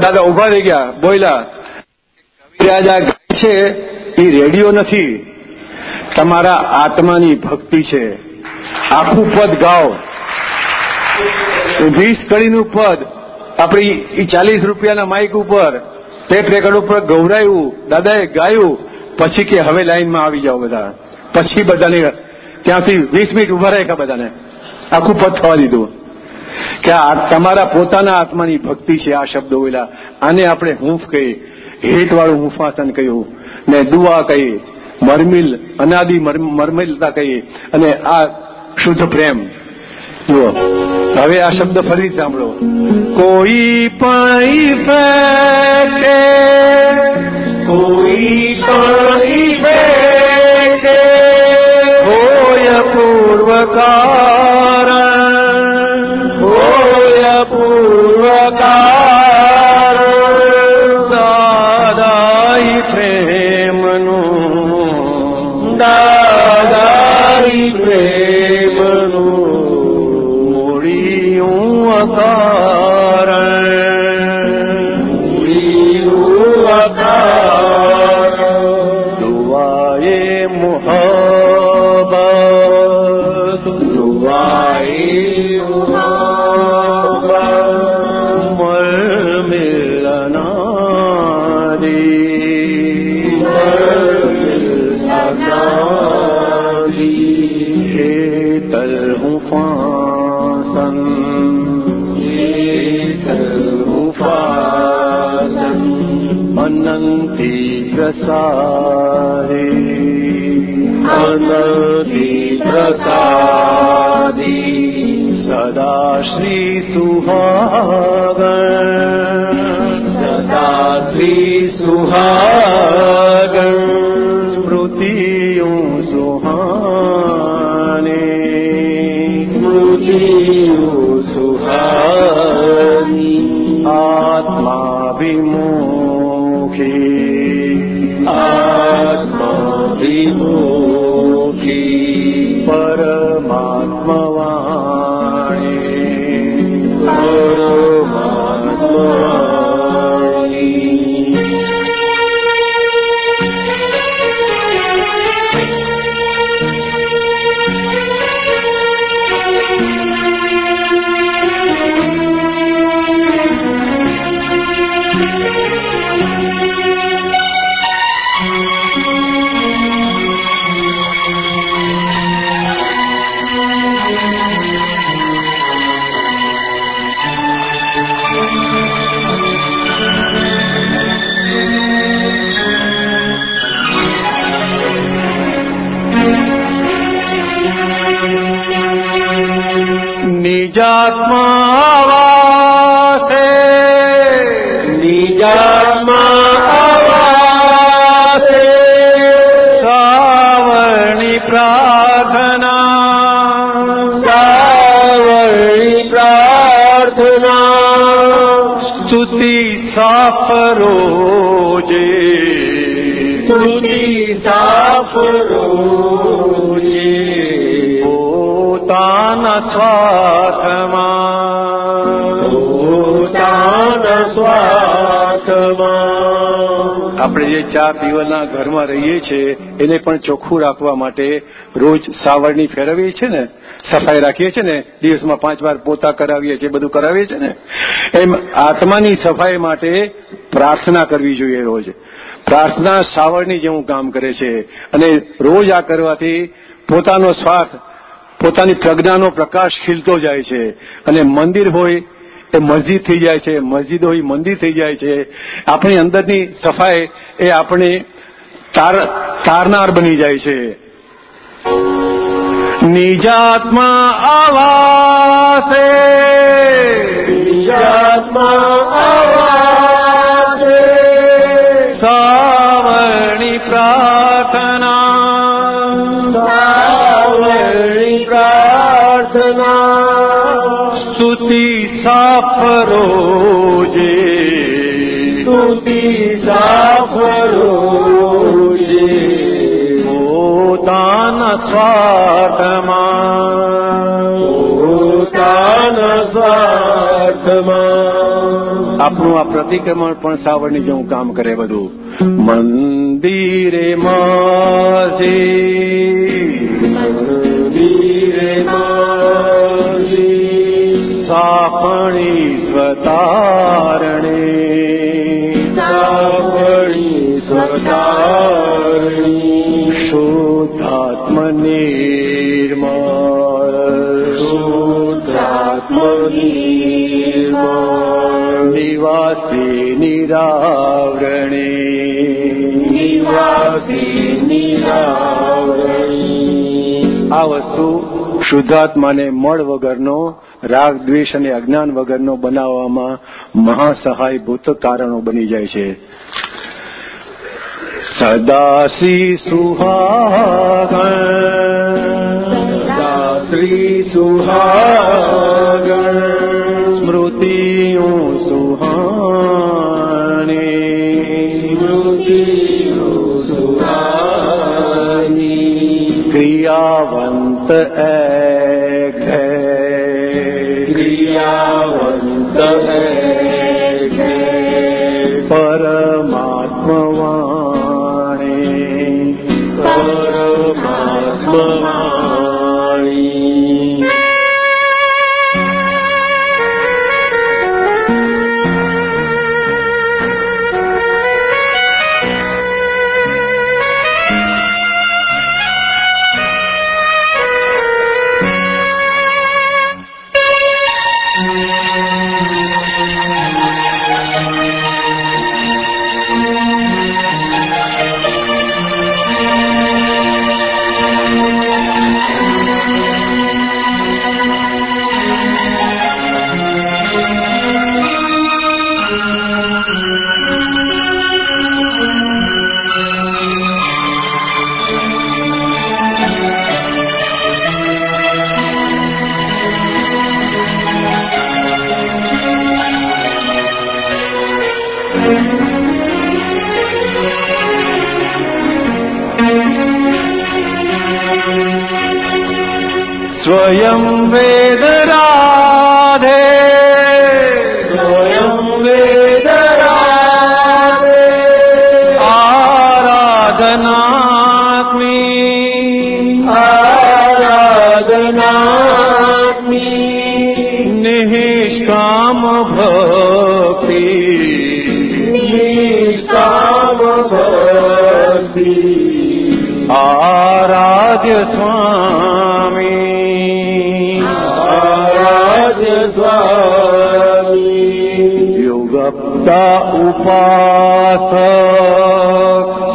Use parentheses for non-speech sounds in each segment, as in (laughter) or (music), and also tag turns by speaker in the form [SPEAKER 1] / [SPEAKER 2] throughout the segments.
[SPEAKER 1] દાદા ઊભા રહી ગયા બોયલા આજ આ ગાય છે એ રેડિયો નથી, તમારા આત્માની ભક્તિ છે. આખું પદ ગાઓ. વીસ કડીનું પદ, આપણી ચાલીસ રૂપિયાના માઇક ઉપર ટેપ રેકર્ડ ઉપર ગૌરાયું દાદાએ ગાયું, પછી કે હવે લાઈનમાં આવી જાઓ બધા પછી બધાને ત્યાંથી વીસ મિનિટ ઊભા રાખ્યા બધાને. આખું પદ થવા દીધું. કે આ તમારા પોતાના આત્માની ભક્તિ છે આ શબ્દો બોલ્યા. આને આપણે હૂંફ કહીએ હેતવાળું હુંફાસન કહ્યું. ને દુઆ કહીએ મરમિલ, અનાદિ મરમિલતા કહીએ અને આ શુદ્ધ પ્રેમ હવે આ શબ્દ ફરી સાંભળો. કોઈ પણ ફેકે કોઈ પણ ફેકે હોય પૂર્વકાર નિજાત્માવાસે સાવરણી પ્રાર્થના સાવરણી પ્રાર્થના સ્તુતિ સાફરોજે સ્તુતિ સાફરોજે પોતાના સ્વાર્થમાં આપણે જે ચા પીવાના ઘરમાં રહીએ છીએ, એને પણ ચોખ્ખું રાખવા માટે રોજ સાવરણી ફેરવીએ છીએ ને, સફાઈ રાખીએ છીએ ને, દિવસમાં પાંચ વાર પોતા કરાવીએ છીએ બધું કરાવીએ છીએ ને, એમ આત્માની સફાઈ માટે પ્રાર્થના કરવી જોઈએ રોજ. પ્રાર્થના સાવરણી જેવું કામ કરે છે અને રોજ આ કરવાથી પોતાનો સ્વાર્થ, પોતાની પ્રજ્ઞાનો પ્રકાશ ખીલતો જાય છે અને મંદિર હોય એ મસ્જિદ થઈ જાય છે મસ્જિદ હોય મંદિર થઈ જાય છે. આપણી અંદરની સફાઈ એ આપણે તાર તારનાર બની જાય છે. નિજાત્મા આવાસે. નિજાત્મા આવાસે. સાવણી પ્રાર્થના. સાવણી પ્રાર્થના. સ્તુતિ સાફરો જે સ્તુતિ સાફરો જે પોતાના સ્વાર્થમાં.
[SPEAKER 2] પોતાના સ્વાર્થમાં.
[SPEAKER 1] આપણું આ પ્રતિક્રમણ પણ સાવરણી જેવું કામ કરે બધું મંદિરે માજે.
[SPEAKER 2] મંદિરે મા
[SPEAKER 1] સાપણી સ્વતારણે.
[SPEAKER 2] સાવણી સ્વતારણી.
[SPEAKER 1] શુદ્ધાત્મનિર્મળ
[SPEAKER 2] શુદ્ધાત્મનિર્મળ
[SPEAKER 1] નિવાસી નિરાવરણે.
[SPEAKER 2] નિવાસી નિરાવરણી.
[SPEAKER 1] આ વસ્તુ શુદ્ધાત્માને મળ વગરનો રાગ દ્વેષ અને અજ્ઞાન વગરનો બનાવવામાં મહાસહાયભૂત કારણો બની જાય છે. સદાશી સુહાગણ
[SPEAKER 2] સદા શ્રી સુહાગણ
[SPEAKER 1] સ્મૃતિઓ સુહાણી.
[SPEAKER 2] સ્મૃતિઓ સુહાની
[SPEAKER 1] ક્રિયાવંત એક
[SPEAKER 2] ક્રિયાવંત હે.
[SPEAKER 1] સ્વયં વેદ રાધે
[SPEAKER 2] સ્વયં વેદરાધે
[SPEAKER 1] આરાધનાત્મી
[SPEAKER 2] આરાધનાત્મી
[SPEAKER 1] નિષ્કામ ભક્તિ
[SPEAKER 2] નિષ્કામ ભક્તિ
[SPEAKER 1] આરાધ્ય સ્વામી યુગપ્તા ઉપાસક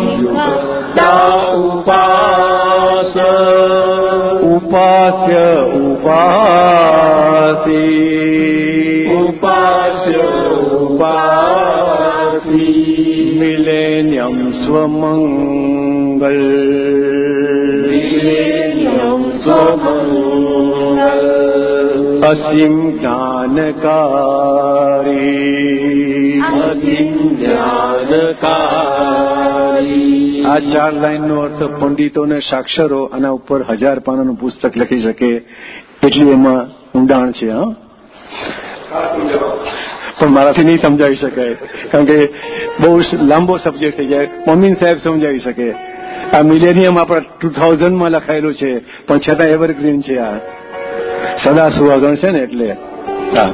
[SPEAKER 2] યુક્તા ઉપાસ
[SPEAKER 1] उपास्य ઉપાસી
[SPEAKER 2] ઉપાસ્ય ઉપાસી
[SPEAKER 1] મિલેનિયમ સ્વમંગલ
[SPEAKER 2] મિલેનિયમ સ્વમંગલ
[SPEAKER 1] અસીમ જ્ઞાનકારી
[SPEAKER 2] અસીમ જ્ઞાનકારી
[SPEAKER 1] આ ચાર લાઇનનો અર્થ પંડિતો અને સાક્ષરો આના ઉપર હજાર પાનાનું પુસ્તક લખી શકે એટલું એમાં ઊંડાણ છે હા? પણ મારાથી નહીં સમજાવી શકાય. કારણ કે બહુ લાંબો સબ્જેક્ટ થઈ જાય. મોમીન સાહેબ સમજાવી શકે. આ મિલેનિયમ આપણા ટુ થાઉઝન્ડમાં લખાયેલું છે. પણ છતાં એવરગ્રીન છે આ. સદા સુહાગણ છે ને એટલે હા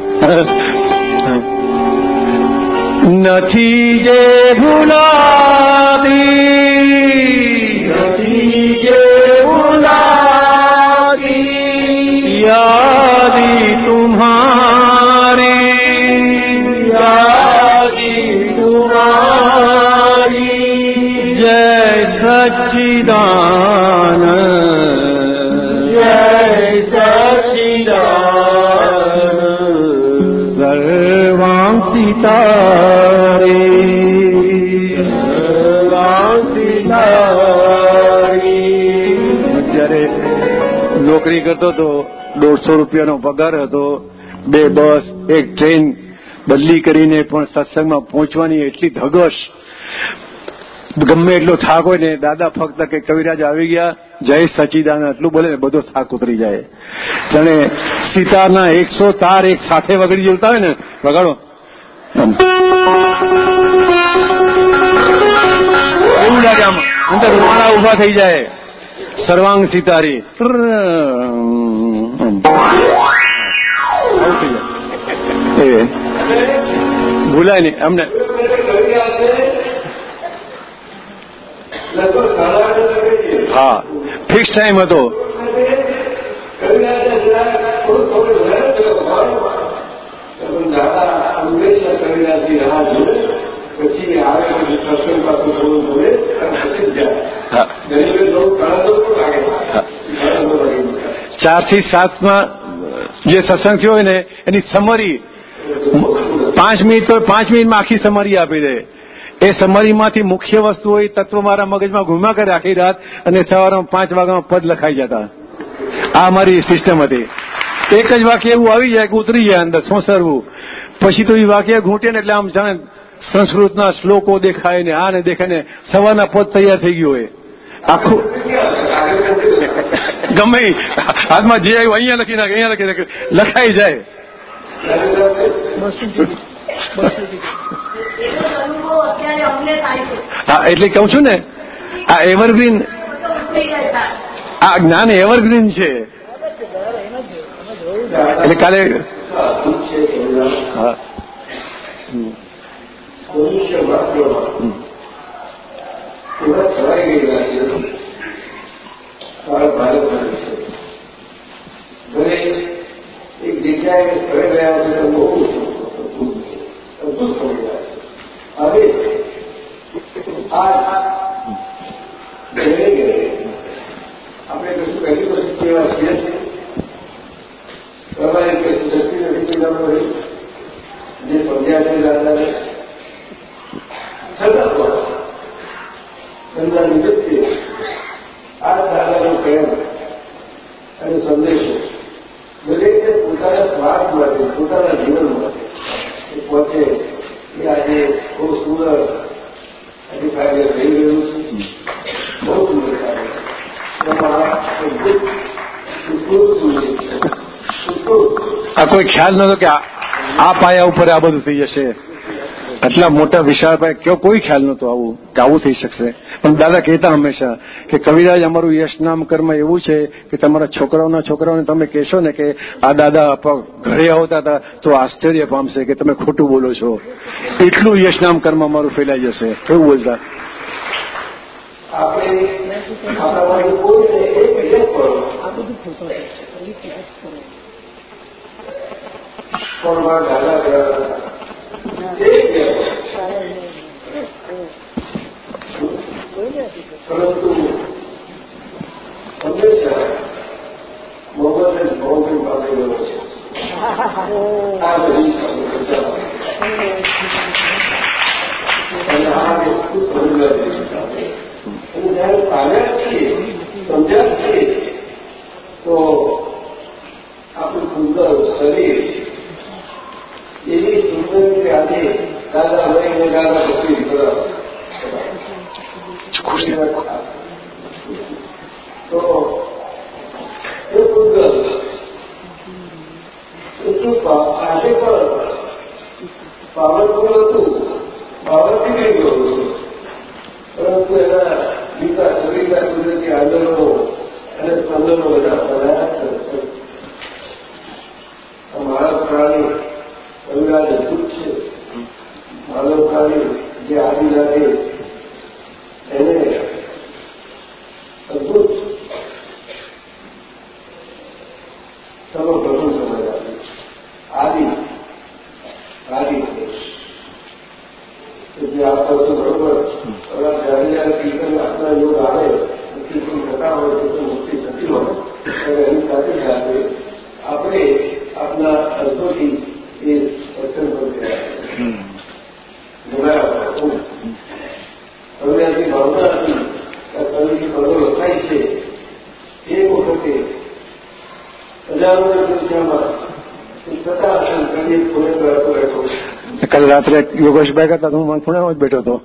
[SPEAKER 1] નથી જે ભૂલાતી
[SPEAKER 2] નથી જે ભૂલાતી
[SPEAKER 1] યાદી તુમ્હારી
[SPEAKER 2] યાદી તુમારી
[SPEAKER 1] જય સચ્ચિદાન નોકરી કરતો હતો, દોઢસો રૂપિયાનો પગાર હતો, બે બસ, એક ટ્રેન બદલી કરીને પણ સત્સંગમાં પહોંચવાની એટલી ધગશ. ગમે એટલો થાક હોય ને, દાદા ફક્ત કે કવિરાજ આવી ગયા, જય સચિદાન એટલું બોલે ને બધો થાક ઉતરી જાય. જાણે સીતાના એકસો તાર એક સાથે વગડી જતા હોય ને, વગાડો. એવું લાગે આમ. અંદર રૂવાણા ઊભા થઈ જાય. સર્વાંગ સિતારી. એ. ભૂલાય નહીં અમને. હા ફિક્સ ટાઈમ હતો.
[SPEAKER 3] પછી આવે સત્સંગ પાછું થોડું બોલે અને પછી જાય.
[SPEAKER 1] હા.
[SPEAKER 3] ગરીબે થોડું કળંદો પણ લાગે
[SPEAKER 1] હા.
[SPEAKER 3] કળંદો લાગે
[SPEAKER 1] ચારથી સાતમાં જે સત્સંગ થયો હોય ને, એની સમરી પાંચ મિનિટ તો પાંચ મિનિટમાં આખી સમરી આપી દે. એ સમરીમાંથી મુખ્ય વસ્તુ હોય તત્વ મારા મગજમાં ઘૂમા કરે આખી રાત અને સવારમાં પાંચ વાગ્યામાં પદ લખાઈ જતા. આ અમારી સિસ્ટમ હતી. એક જ વાક્ય એવું આવી જાય કે ઉતરી જાય અંદર, સોસરવું. પછી તો એ વાક્ય ઘૂંટે ને એટલે આમ જાણે સંસ્કૃતના શ્લોકો દેખાય ને, આ ને દેખાય ને, સવારના પદ તૈયાર થઈ ગયું હોય. આખું (laughs) ગમે. હાથમાં જે આવ્યું અહીંયા લખી નાખે અહીંયા લખી નાખે લખાઈ જાય
[SPEAKER 4] એવો અનુભવ અત્યારે અમને થાય છે
[SPEAKER 1] હા એટલે કહું છું ને આ એવરગ્રીન. આ જ્ઞાન એવરગ્રીન છે એટલે કાલે હા
[SPEAKER 3] એવા છવાઈ ગયેલા છે મારા ભારત વર્ષ છે ભલે એક જગ્યાએ ફરી રહ્યા છે તો બહુ અદભુત ગયા છે હવે આ ઘરે ઘરે આપણે કશું પહેલી વસ્તુ એવા છીએ તમારે કશું શક્તિ નથી વળી જે સમજ્યા છે દાદાને છતાં એમના નિમિત્તે આ દાદાનો પ્રેમ અને સંદેશો દરેકને પોતાના સ્વાર્થ માટે, પોતાના જીવન માટે પહોંચે એ આજે બહુ સુંદર આજે કાર્ય થઈ રહ્યું છે. બહુ સુંદર કાર્ય.
[SPEAKER 1] આ કોઈ ખ્યાલ નતો કે આ પાયા ઉપર આ બધું થઈ જશે. આટલા મોટા વિશાળ પાયા કયો કોઈ ખ્યાલ નતો આવું, કે આવું થઈ શકશે. પણ દાદા કહેતા હંમેશા કે કવિરાજ, અમારું યશનામ કર્મ એવું છે કે તમારા છોકરાઓના છોકરાઓને તમે કહેશો ને કે આ દાદા ઘરે આવતા હતા, તો આશ્ચર્ય પામશે કે તમે ખોટું બોલો છો. એટલું યશનામ કર્મ અમારું ફેલાઈ જશે. કેવું બોલતા?
[SPEAKER 3] આપણે પરંતુ હંમેશા મોહમ્મદ મોહમ્મદ ગયો છે. આ બધી અને આ વસ્તુ સમજાવી અને જયારે પામ્યા છીએ, સમજ્યા છીએ, તો આપણું સુંદર શરીર એવી સુંદર આજે દાદા લઈને દાદા પછી ખુશી તો એ એટલું આજે પણ પાવરફુલ હતું. પાવરથી નહીં ગયું પરંતુ એના ગીતા કવિતા કુદરતી આંદોલનો અને સ્પંદનો બધા પદાર્થ મારા પ્રાણી અવિરાજ અદભુત છે માનવ જે આદિ લાગે એને અદભુત સર્વ પ્રથમ સમજ આપી આદિ આદિ જે આપણા તો બરોબર હવે જ્યારે જ્યારે કીર્તન આપણા યોગ આવે કીર્તન થતા હોય તો મુક્તિ થતી હોય. ત્યારે એની સાથે સાથે આપણે આપણા અર્થોથી એ પર જોડાયા હવે આની ભાવના હતી કવિની પદો લખાય છે એ વખતે હજારોની સંખ્યામાં
[SPEAKER 1] કાલે રાત્રે યોગેશભાઈ કરતા હું ખૂણામાં જ બેઠો હતો.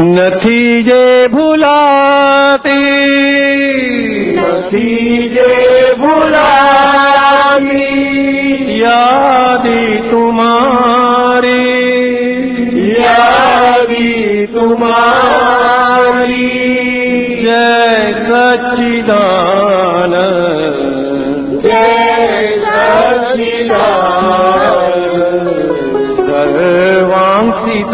[SPEAKER 1] નથી જે ભૂલાતી.
[SPEAKER 2] નથી જે ભૂલાતી.
[SPEAKER 1] યાદી તુમારી.
[SPEAKER 2] યાદી તુમારી.
[SPEAKER 1] જય સચ્ચિદાન
[SPEAKER 2] જય સચિદાનંદ
[SPEAKER 1] સર્વાંશી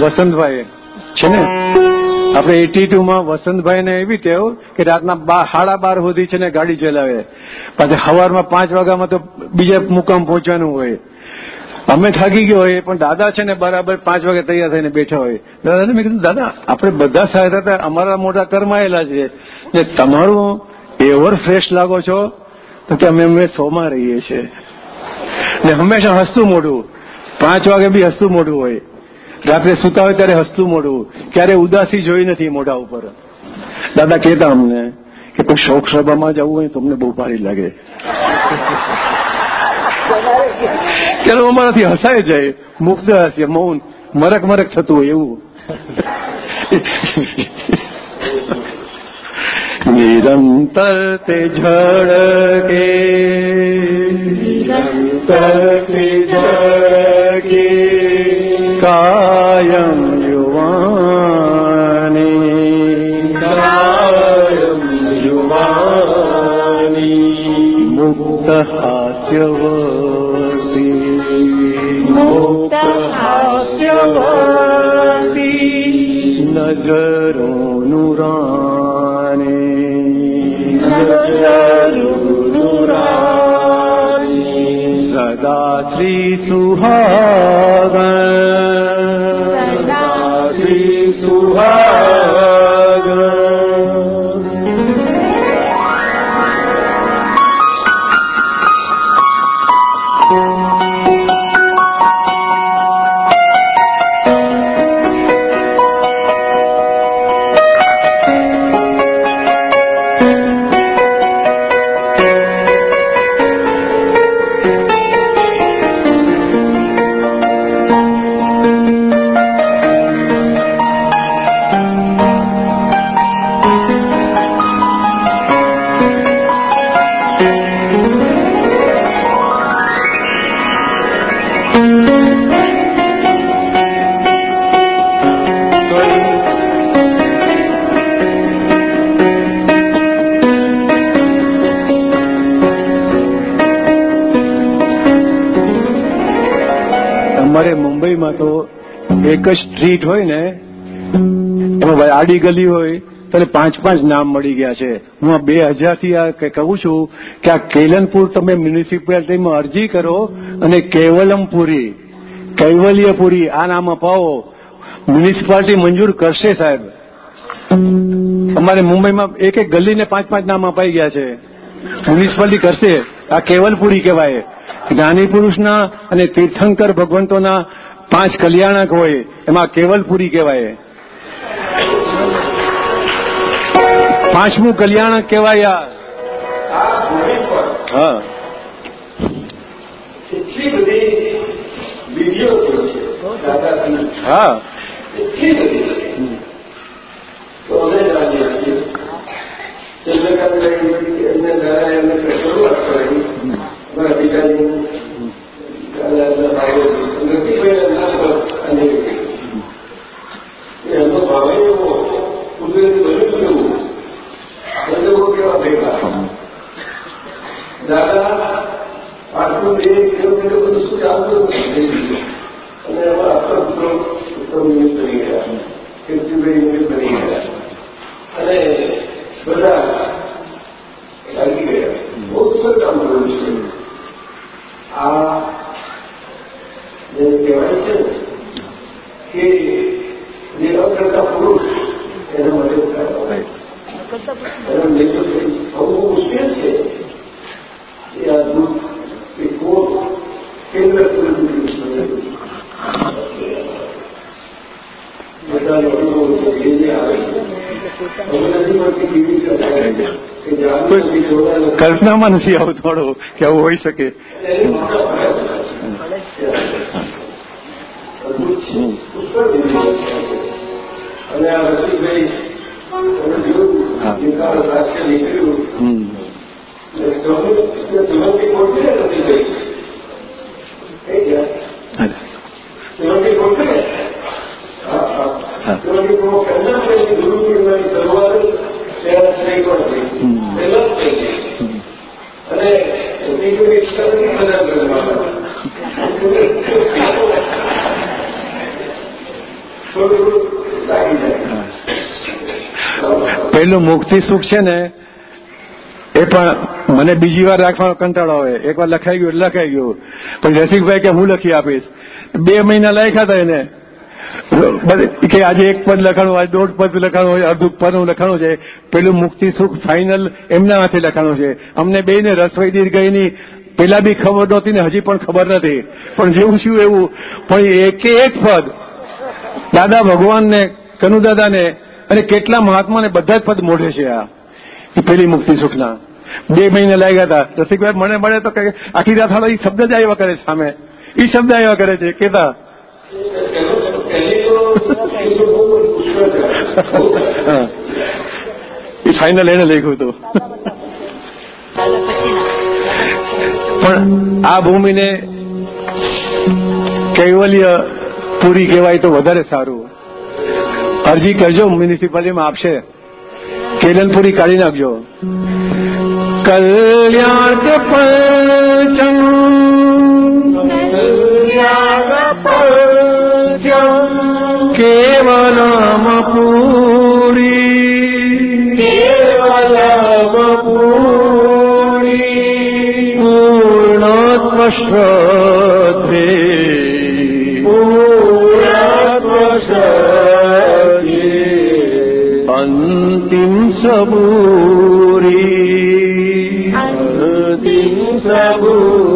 [SPEAKER 1] વસંતભાઈ છે ને? આપણે એટી ટુ માં વસંતભાઈ ને એવી ટેવ કે રાતના સાડા બાર સુધી છે ને ગાડી ચલાવે. પાછી સવારમાં પાંચ વાગ્યામાં તો બીજા મુકામ પહોંચવાનું હોય. અમે થાકી ગયો હોય પણ દાદા છે ને બરાબર પાંચ વાગે તૈયાર થઈને બેઠા હોય દાદાને મેં કીધું, દાદા, આપણે બધા સાહેબ હતા, અમારા મોટા કર્માયેલા છે. ને તમારું એવર ફ્રેશ લાગો છો, તો કે અમે અમે સોમાં રહીએ છીએ. ને હંમેશા હસતું મોઢું. પાંચ વાગે બી હસતું મોઢું હોય. રાત્રે સુતા હોય ત્યારે હસતું મોઢું. ક્યારે ઉદાસી જોઈ નથી મોઢા ઉપર. દાદા કહેતા અમને કે કોઈ શોક સભામાં જવું હોય તો અમને બહુ ભારી લાગે. ત્યારે અમારાથી હસાય જાય. મુગ્ધ હાસ્ય મૌન. મરક મરક થતું હોય એવું. નિરંતર તે ઝળકે. નિરંતર તે ઝળકે. કાયમ યુવાની. કાયમ યુવાની. મુક્ત હાસ્યવતી
[SPEAKER 2] મુક્ત હાસ્યવતી
[SPEAKER 1] નજરોનું રાને સદા શ્રી સુહાગણ એક જ સ્ટ્રીટ હોય ને, એમાં ભાઈ આડી ગલી હોય, તને પાંચ પાંચ નામ મળી ગયા છે. હું આ બે હજારથી આ કહું છું કે આ કેલનપુર તમે મ્યુનિસિપાલિટીમાં અરજી કરો અને કેવલમપુરી, કૈવલ્યપુરી આ નામ અપાવો. મ્યુનિસિપાલિટી મંજૂર કરશે સાહેબ. અમારે મુંબઈમાં એક એક ગલીને પાંચ પાંચ નામ અપાઈ ગયા છે. મ્યુનિસિપાલિટી કરશે. આ કેવલપુરી કહેવાય. જ્ઞાની પુરુષના અને તીર્થંકર ભગવંતોના પાંચ કલ્યાણક હોય એમાં કેવલપુરી કહેવાય પાંચમું કલ્યાણક કહેવાય આ
[SPEAKER 3] આ ભૂમિ પર
[SPEAKER 1] હા
[SPEAKER 3] એટલી બધી વિધિઓ થઈ છે દાદાની
[SPEAKER 1] હા
[SPEAKER 3] એટલી બધી તો અમે રાજી આપીએ ચંદ્રકાંત એમને દ્વારા એમને શરૂઆત કરાવી અમારા પિતાજી દાદાના ભાઈઓ નરસિંહભાઈના નામ પર અને એમનો ભાવ એવો કુદરતી બન્યું એવું સંજોગો કેવા ભેગા દાદા આટલું બે કિલોમીટર બધું શું ચાલતું નથી અને અમારા આપણા પુત્રો ઉત્તમ નિમિત્ત બની ગયા કીર્તિભાઈ નિમિત્ત બની ગયા અને બધા લાગી ગયા બહુ સુંદર કામ કર્યું છે આ જે કહેવાય છે ને કે જે અકર્તા પુરુષ એના માટે ઉતારવા એનો નેતૃત્વ થવું બહુ મુશ્કેલ છે બધાનો અનુભવ છે એ જે આવે છે હવે નથી મળતી કેવી રીતે કે જાણવું જોડાયેલો
[SPEAKER 1] કલ્પનામાં નથી આવું થોડો કે આવું હોઈ શકે.
[SPEAKER 3] અને આ રસીભાઈ નીકળ્યું
[SPEAKER 1] હમ.
[SPEAKER 3] સુગંધી ખોટી ને રસીભાઈ કઈ ગયા
[SPEAKER 1] હા.
[SPEAKER 3] સુગંધી ખોટી ને હા
[SPEAKER 1] હા.
[SPEAKER 3] હા સુગંધી ખોટ પહેલા પહેલી ગુરુ પૂર્ણિમાની શરૂઆત ત્યાં થઈ પણ થઈ
[SPEAKER 1] હમ.
[SPEAKER 3] પહેલા જ થઈ ગઈ અને દીકરી ઈચ્છા નથી બધા કરવામાં થોડું થોડું લાગી જાય
[SPEAKER 1] પેલું મુક્તિ સુખ છે ને, એ પણ મને બીજી વાર રાખવાનો કંટાળો આવે. એકવાર લખાઈ ગયું લખાઈ ગયું. પણ રસિકભાઈ કે હું લખી આપીશ. બે મહિના લખ્યા હતા એને. કે આજે એક પદ લખાણું, આજે દોઢ પદ લખાણું હોય, અડધું પદ લખાણું છે. પેલું મુક્તિ સુખ ફાઇનલ એમના હાથે લખાણું છે. અમને બે ને રસોઈ દીર ગઈની પેલા બી ખબર નહોતી ને હજી પણ ખબર નથી. પણ જેવું શું એવું. પણ એકે એક પદ દાદા ભગવાનને કનુ દાદાને અને કેટલા મહાત્માને બધા જ પદ મોઢે છે આ. એ પેલી મુક્તિ સુખના. બે મહિને લાગ્યા હતા. રસિકભાઈ મને મળે તો આખી રાત હાલો. એ શબ્દ જ આવ્યા કરે સામે. એ શબ્દ આવ્યા કરે છે. કેતા.
[SPEAKER 3] એ
[SPEAKER 1] ફાઇનલ એને લખ્યું હતું. પણ આ ભૂમિને કૈવલ્ય પૂરી કહેવાય તો વધારે સારું. અરજી કરજો, મ્યુનિસિપાલિટીમાં આપશે. કેલનપુરી કાઢી નાખજો. કલ્યાણ પંચમ કેવલમ પૂરી કેવલમ પૂરી. પૂર્ણત્વ શ્રદ્ધે અંતિમ સબૂરી અંતિમ સબૂરી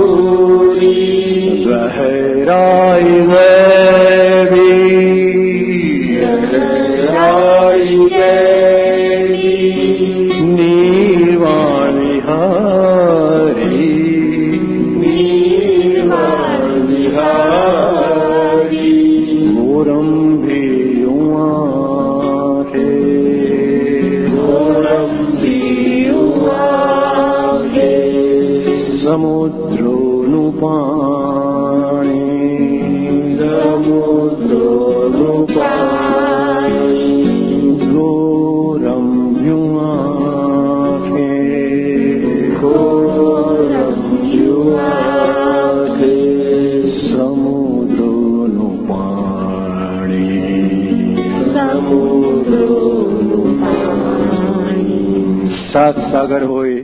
[SPEAKER 1] સાત સાગર હોય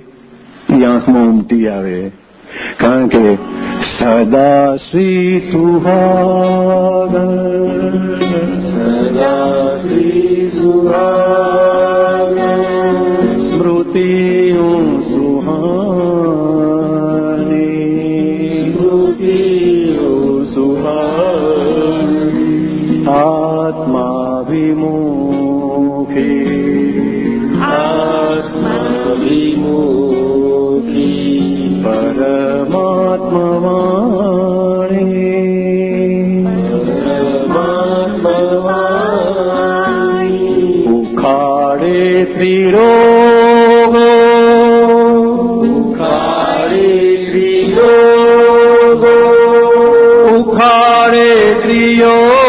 [SPEAKER 1] એ આંખમાં ઉમટી આવે. કારણ કે સદા શ્રી સુહાગ સદા શ્રી સુહાગ સ્મૃતિઓ ઉખાડે ત્રિરોગો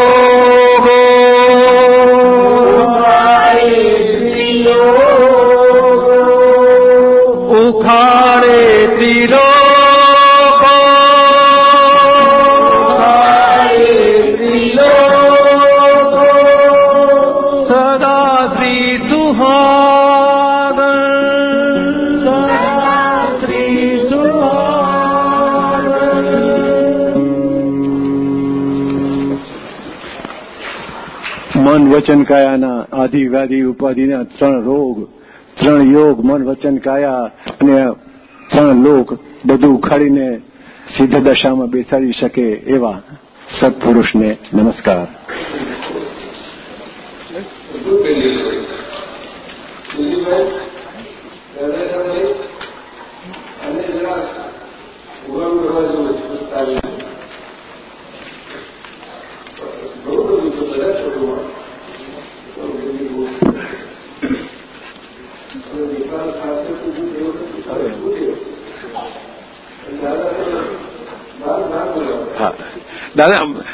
[SPEAKER 1] વચન કાયાના આધિ વ્યાધિ, ઉપાધિના ત્રણ રોગ, ત્રણ યોગ, મન વચન કાયા અને ત્રણ લોક બધું ઉખાડીને સિદ્ધ દશામાં બેસાડી શકે એવા સત્પુરુષને નમસ્કાર
[SPEAKER 3] Thank you.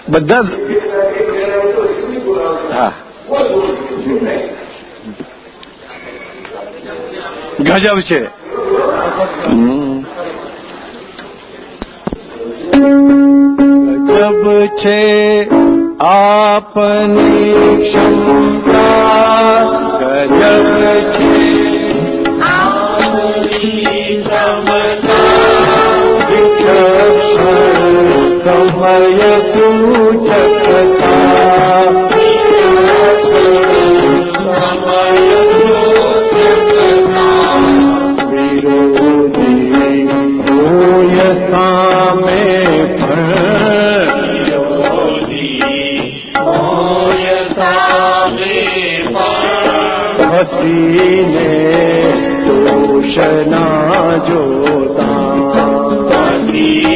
[SPEAKER 3] બધા
[SPEAKER 1] ગજબ છે. ગજબ છે આપની ક્ષમતા ગજબ છે સમય સૂચકતા હસીને દોષ ના જોતા હસી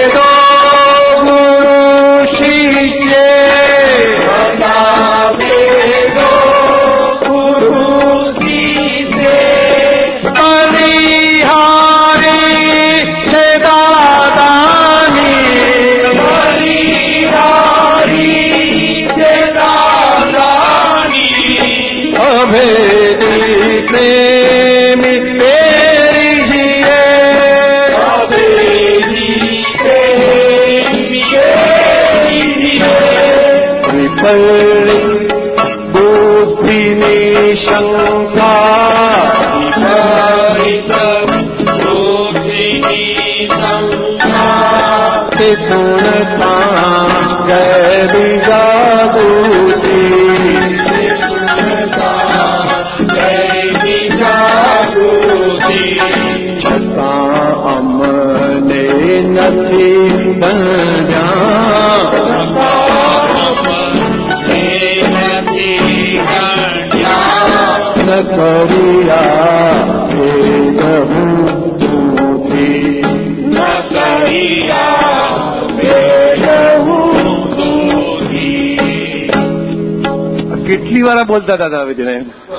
[SPEAKER 1] કેટલી વાર બોલતા હતા દાદાજીને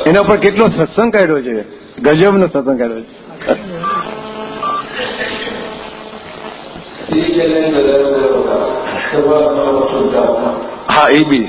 [SPEAKER 1] એના પર કેટલો સત્સંગ કાઢ્યો છે. ગજબનો સત્સંગ કાઢ્યો છે. હા, એ બી.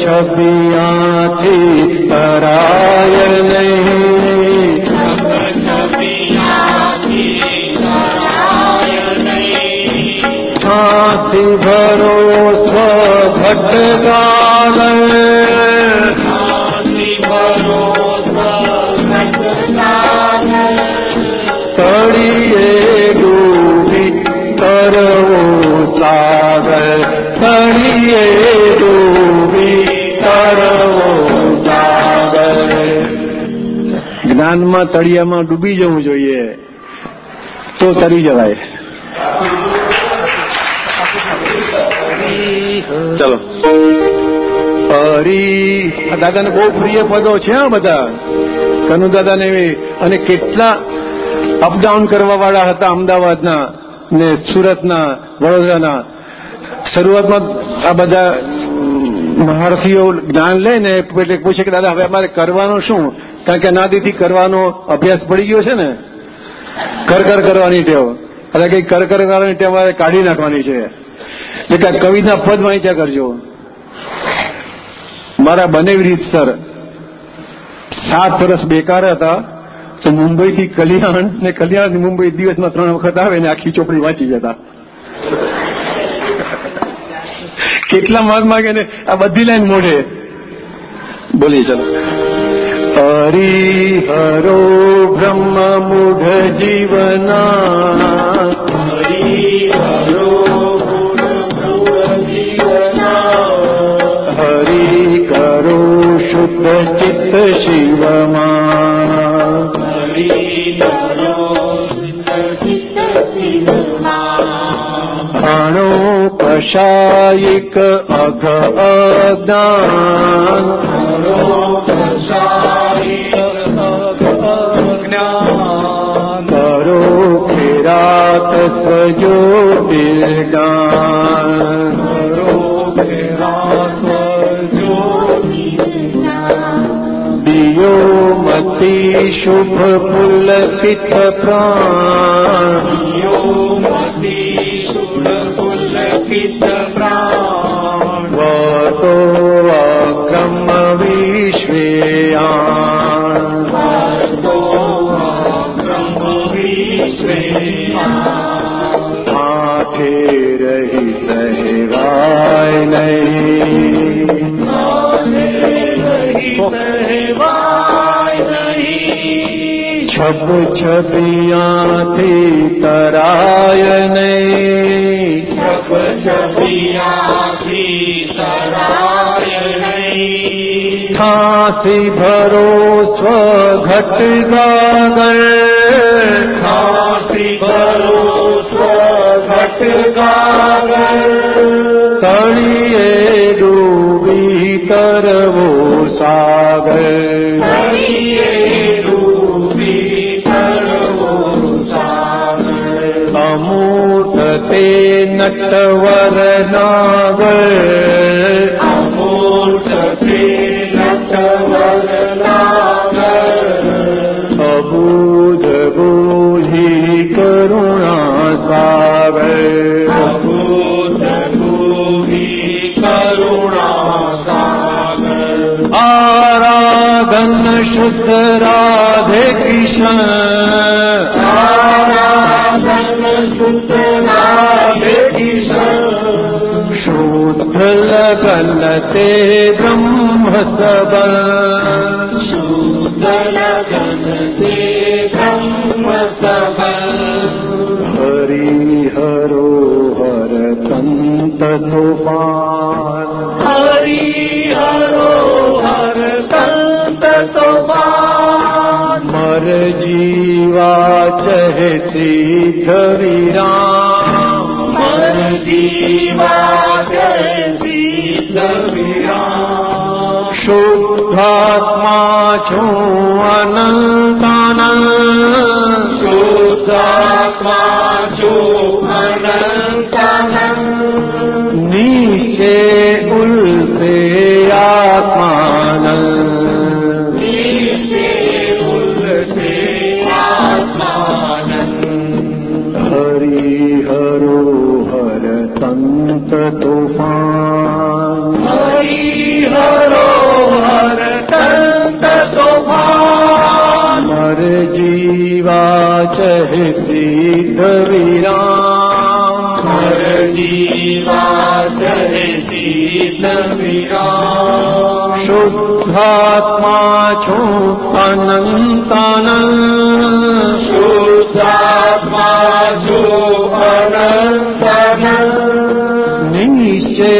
[SPEAKER 1] છબિયાથી તરાય નહીં છાથી ભરો સ્વ ઘટગાલ તળિયે ડૂબી કરવો સાગર તળિયે જ્ઞાનમાં તળિયામાં ડૂબી જવું જોઈએ, તો તરી જવાય. ચલો. હરી આ દાદાને બહુ પ્રિય પદો છે આ બધા. કનુદાદાને એવી અને કેટલા અપડાઉન કરવા વાળા હતા અમદાવાદના ને સુરતના, વડોદરાના. શરૂઆતમાં આ બધા મહારથીઓ જ્ઞાન લે ને એટલે પૂછે કે, દાદા, હવે અમારે કરવાનું શું? કારણ કે અનાદિથી કરવાનો અભ્યાસ પડી ગયો છે ને કર કર કરવાની ટેવ. એટલે કઈ કર કર કરવાની ટેવ કાઢી નાખવાની છે. એટલે કવિના પદ વાંચ્યા કરજો. મારા બનેવી રીતસર સાત વર્ષ બેકાર હતા, તો મુંબઈથી કલ્યાણ ને કલ્યાણથી મુંબઈ દિવસમાં ત્રણ વખત આવે ને આખી ચોપડી વાંચી જતા. કેટલા માર્ગ માગે ને? આ બધી લાઈન મોઢે. બોલી ચલો. હરિહરો બ્રહ્મ મૂઢ જીવના હરિ કરો શુદ્ધ ચિત્ત શિવમાં અણો કષાયિક અઘ અજ્ઞાન ખેરાત સજો દિયો મતિ શુભ પુલકિત પ્રાણ વતો છબ છબિયાથી તરાય નહીં ખાંસી ભરો સ્વ ઘટ ગાગર ખાંસી ભરો સ્વ ઘટ ગાગર તળિયે ડૂબી કરવો સાગર અમૂર્ત તે નટવર નાગર આરાધન શુદ્ધ રાધે કિશન શુદ્ધ લગન તે બ્રહ્મ સબલ હરિહરો હર કંત તોફાન જીવા ચહે સિદ્ધ વિરામ મર જીવા શુદ્ધાત્મા છું અનંતાનંદ. શુદ્ધાત્મા છું અનંતાનંદ. નીચે ઉલ્ફે ચહે સિદ્ધ વિરામ
[SPEAKER 2] હર જીવા જય સિદ્ધ વિરામ
[SPEAKER 1] શુદ્ધાત્મા છો અનંતાનંદ
[SPEAKER 2] શુદ્ધાત્મા જો અનંતન
[SPEAKER 1] નિશ્ચય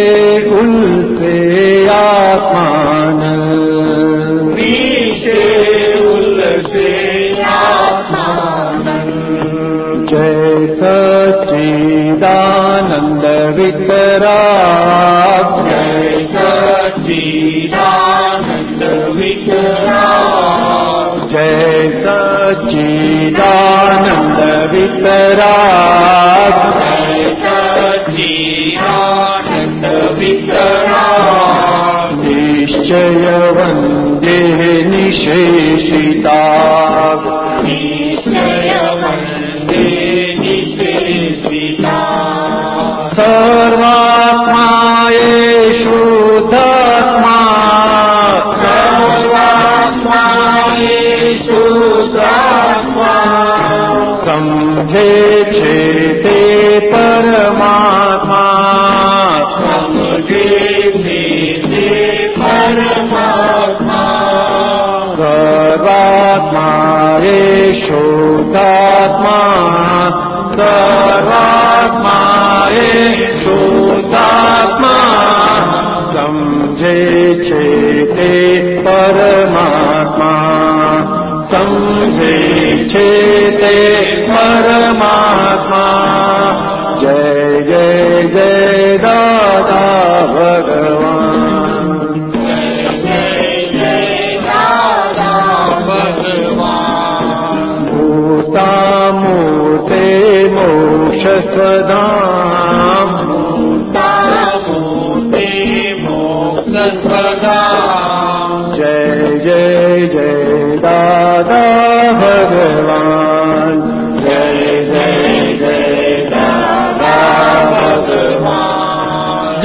[SPEAKER 1] વિતરાગ
[SPEAKER 2] જય સચ્ચિદાનંદ વિકરામ
[SPEAKER 1] જય સચ્ચિદાનંદ વિતરાગ
[SPEAKER 2] જય સચ્ચિદાનંદ વિકરામ
[SPEAKER 1] નિશ્ચય વંદે નિશેષિતા
[SPEAKER 2] નિશ્ચય વંદે નિશેષિતા
[SPEAKER 1] સમજે છે તે પરમાત્મા
[SPEAKER 2] સમજે છે તે પરમાત્મા
[SPEAKER 1] સર્વાત્માએ શુદ્ધાત્મા સર્વાત્માએ શુદ્ધાત્મા છે તે પરમાત્મા સમજે છે તે પરમાત્મા જય જય જય દાદા ભગવાન ભૂતામૂર્તે મોક્ષ સ્વધામ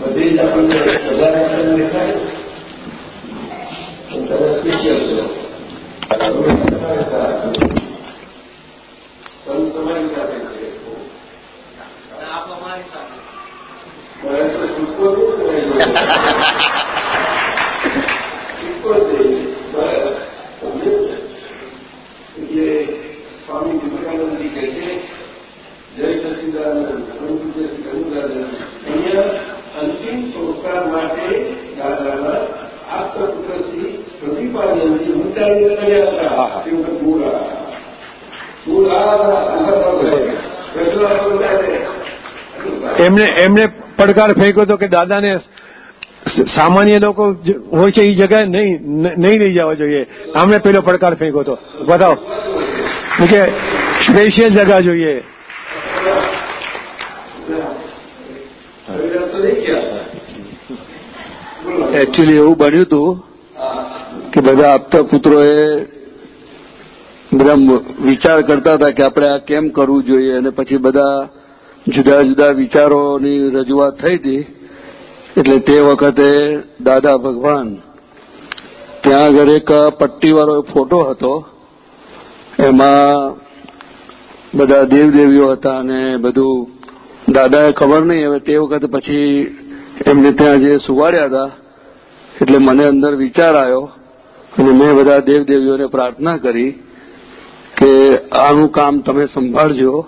[SPEAKER 3] બધી જ આપણને વધારે આપણને
[SPEAKER 5] એમને એમણે પડકાર ફેંક્યો હતો કે દાદાને સામાન્ય લોકો હોય છે એ જગ્યાએ નહીં નહીં લઈ જવા જોઈએ. આમણે પેલો પડકાર ફેંક્યો હતો બતાવો. કે સ્પેશિયલ જગા જોઈએ.
[SPEAKER 6] એકચ્યુઅલી એવું બન્યું હતું કે બધા આપતા પુત્રોએ
[SPEAKER 3] બધા વિચાર કરતા હતા કે આપણે આ કેમ કરવું જોઈએ અને પછી બધા જુદા જુદા વિચારોની રજૂઆત થઈ હતી. એટલે તે વખતે દાદા ભગવાન ત્યાં આગળ એક પટ્ટીવાળો ફોટો હતો. એમાં બધા દેવદેવીઓ હતા અને બધું દાદાએ ખબર નહીં. હવે તે વખતે પછી એમને ત્યાં જે સુવાડ્યા હતા, એટલે મને અંદર વિચાર આવ્યો અને મેં બધા દેવદેવીઓને પ્રાર્થના કરી કે આનું કામ તમે સંભાળજો.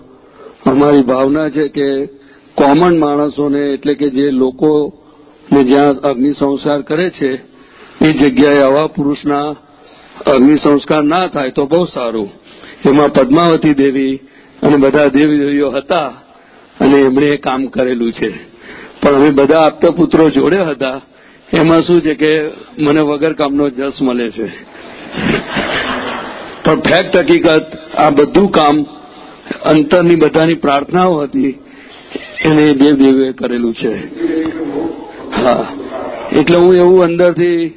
[SPEAKER 3] અમારી ભાવના છે કે કોમન માણસોને એટલે કે જે લોકોને જ્યાં અગ્નિ સંસ્કાર કરે છે, એ જગ્યાએ આવા પુરુષના અગ્નિ સંસ્કાર ના થાય તો બહુ સારું. એમાં પદ્માવતી દેવી અને બધા દેવીદેવીઓ હતા અને એમણે એ કામ કરેલું છે. પણ અમે બધા આપતા પુત્રો જોડે હતા. એમાં શું છે કે મને વગર કામનો જસ મળે છે. પણ ફેક્ટ હકીકત, આ બધું કામ અંતરની બધાની પ્રાર્થનાઓ હતી. એને દેવ કરેલું છે. હા. એટલે હું એવું અંદરથી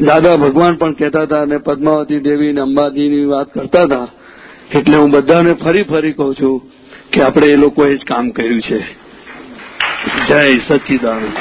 [SPEAKER 3] દાદા ભગવાન પણ કહેતા હતા અને પદ્માવતી દેવી અને અંબાજીની વાત કરતા હતા. એટલે હું બધાને ફરી ફરી કહું છું કે આપણે એ લોકોએ જ કામ કર્યું છે. જય સચ્ચિદાનંદ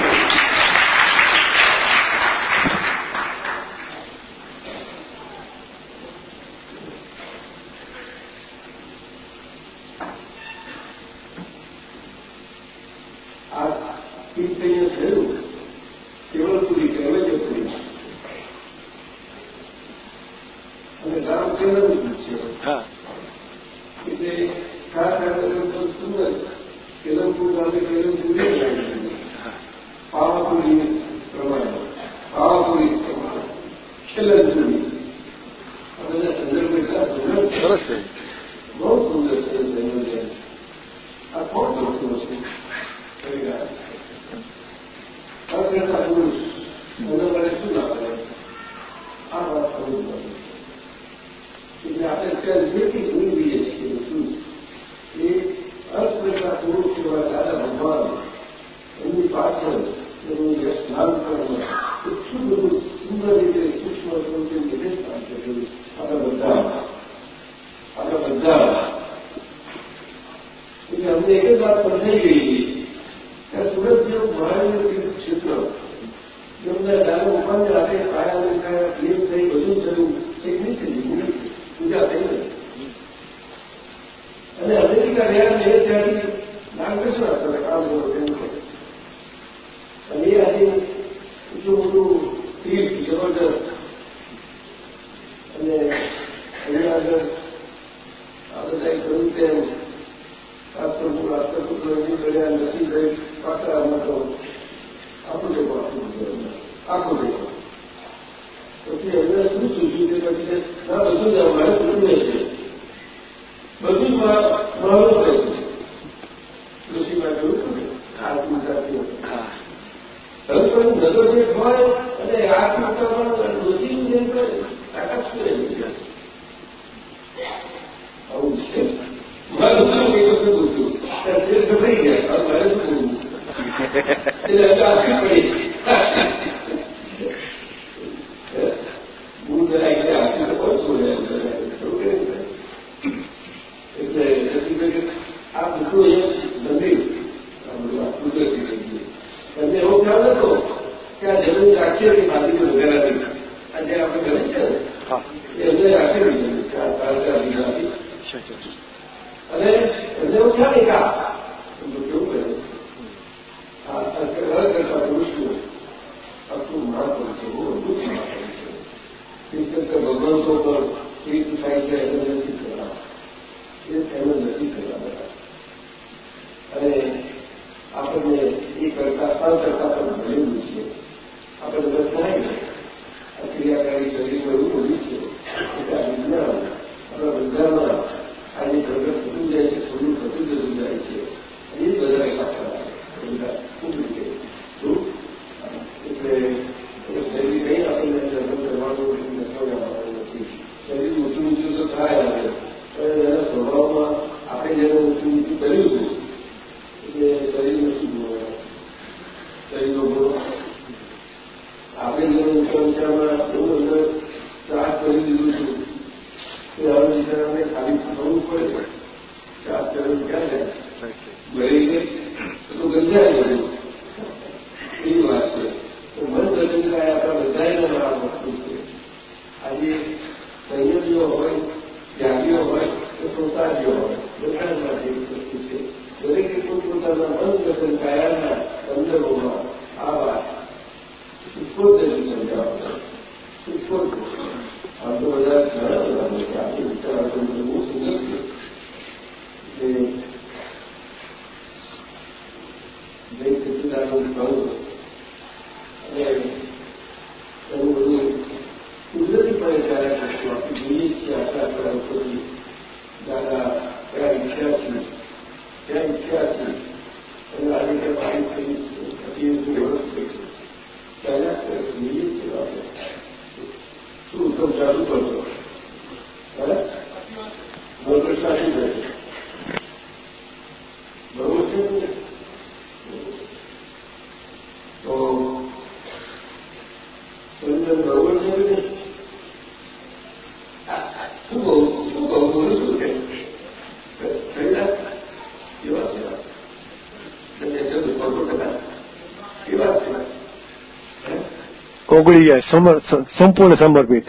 [SPEAKER 3] ઓગળી જાય સમર- સંપૂર્ણ સમર્પિત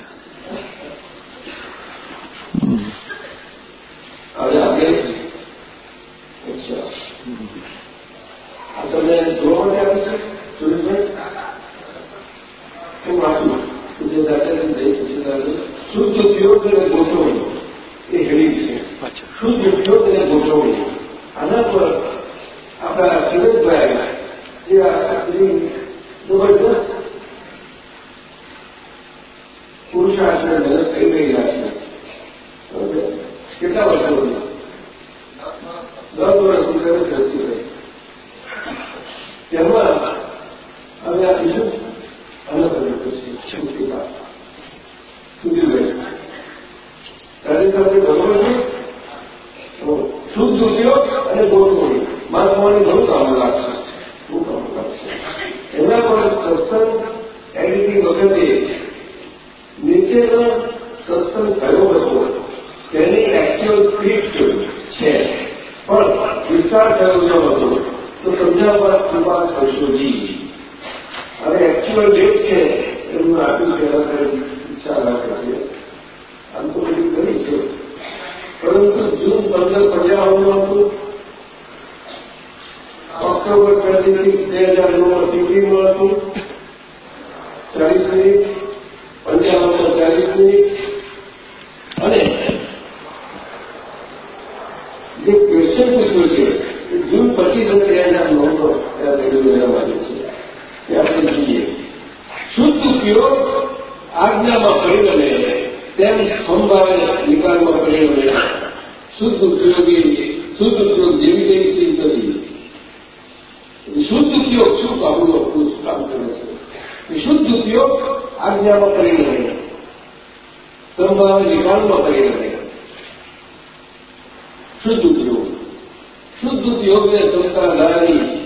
[SPEAKER 7] શુદ્ધ ઉપયોગને ક્ષમતા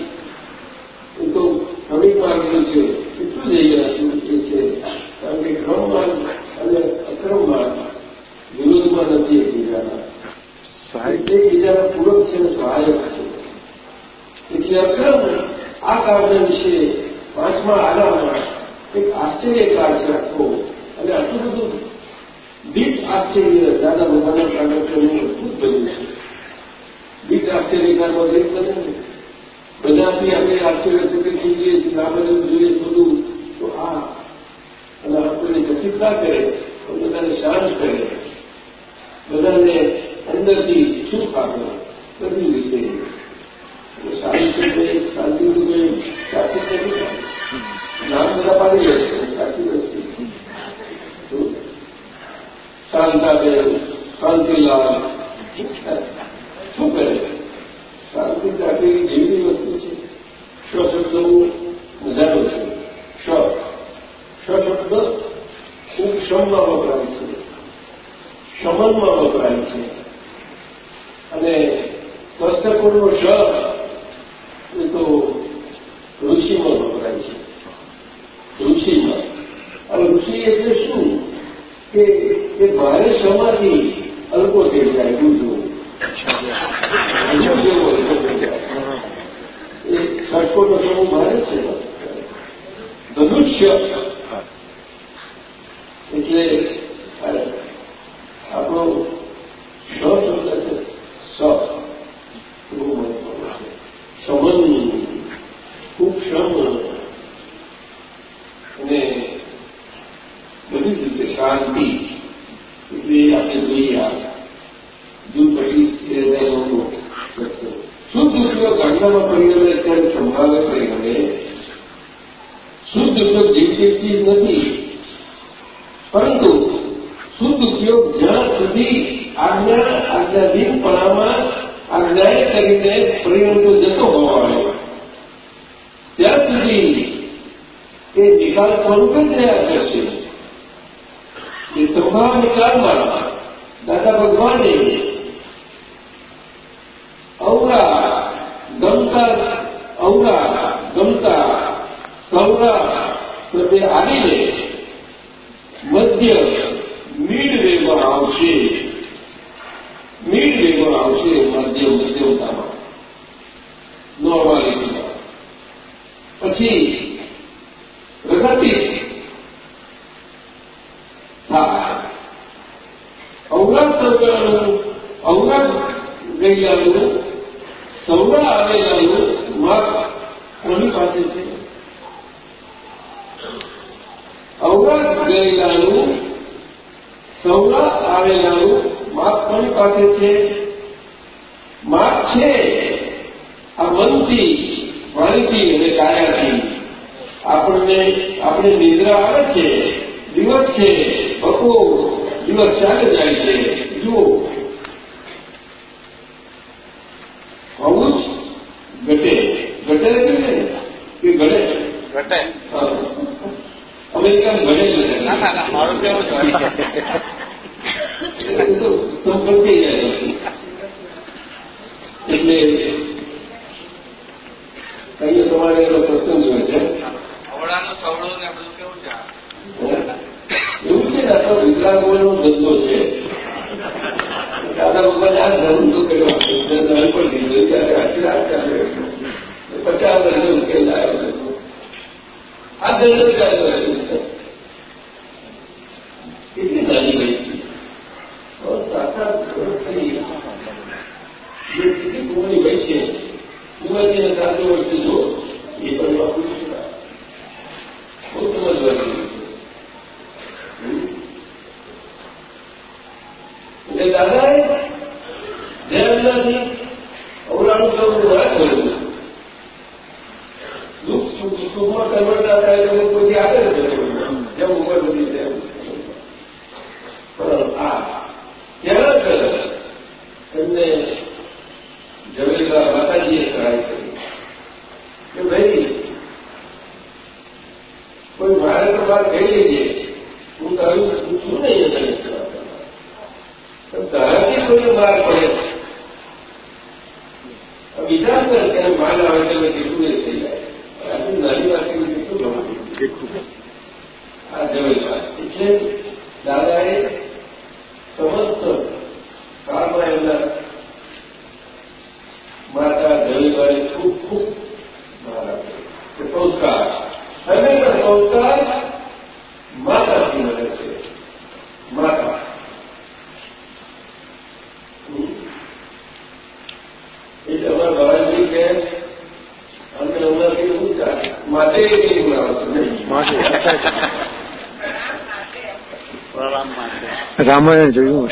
[SPEAKER 3] podría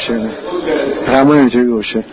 [SPEAKER 3] હશે ને જોયું હશે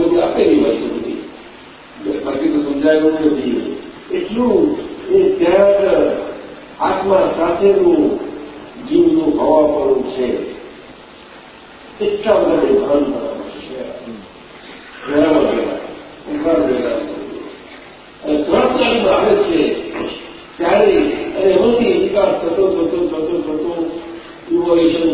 [SPEAKER 3] જવાબ આપેલી હોય છે બધી. બાકી તો સમજાયેલું નથી. એટલું એ ત્યાં આત્મા સાથેનું જીવનું હવાપણું છે. એટલા માટે ભાન અને ત્રણ આવે છે, ત્યારે અને એમાંથી વિકાસ થતો થતો થતો થતો
[SPEAKER 2] ઇવોલ્યુશન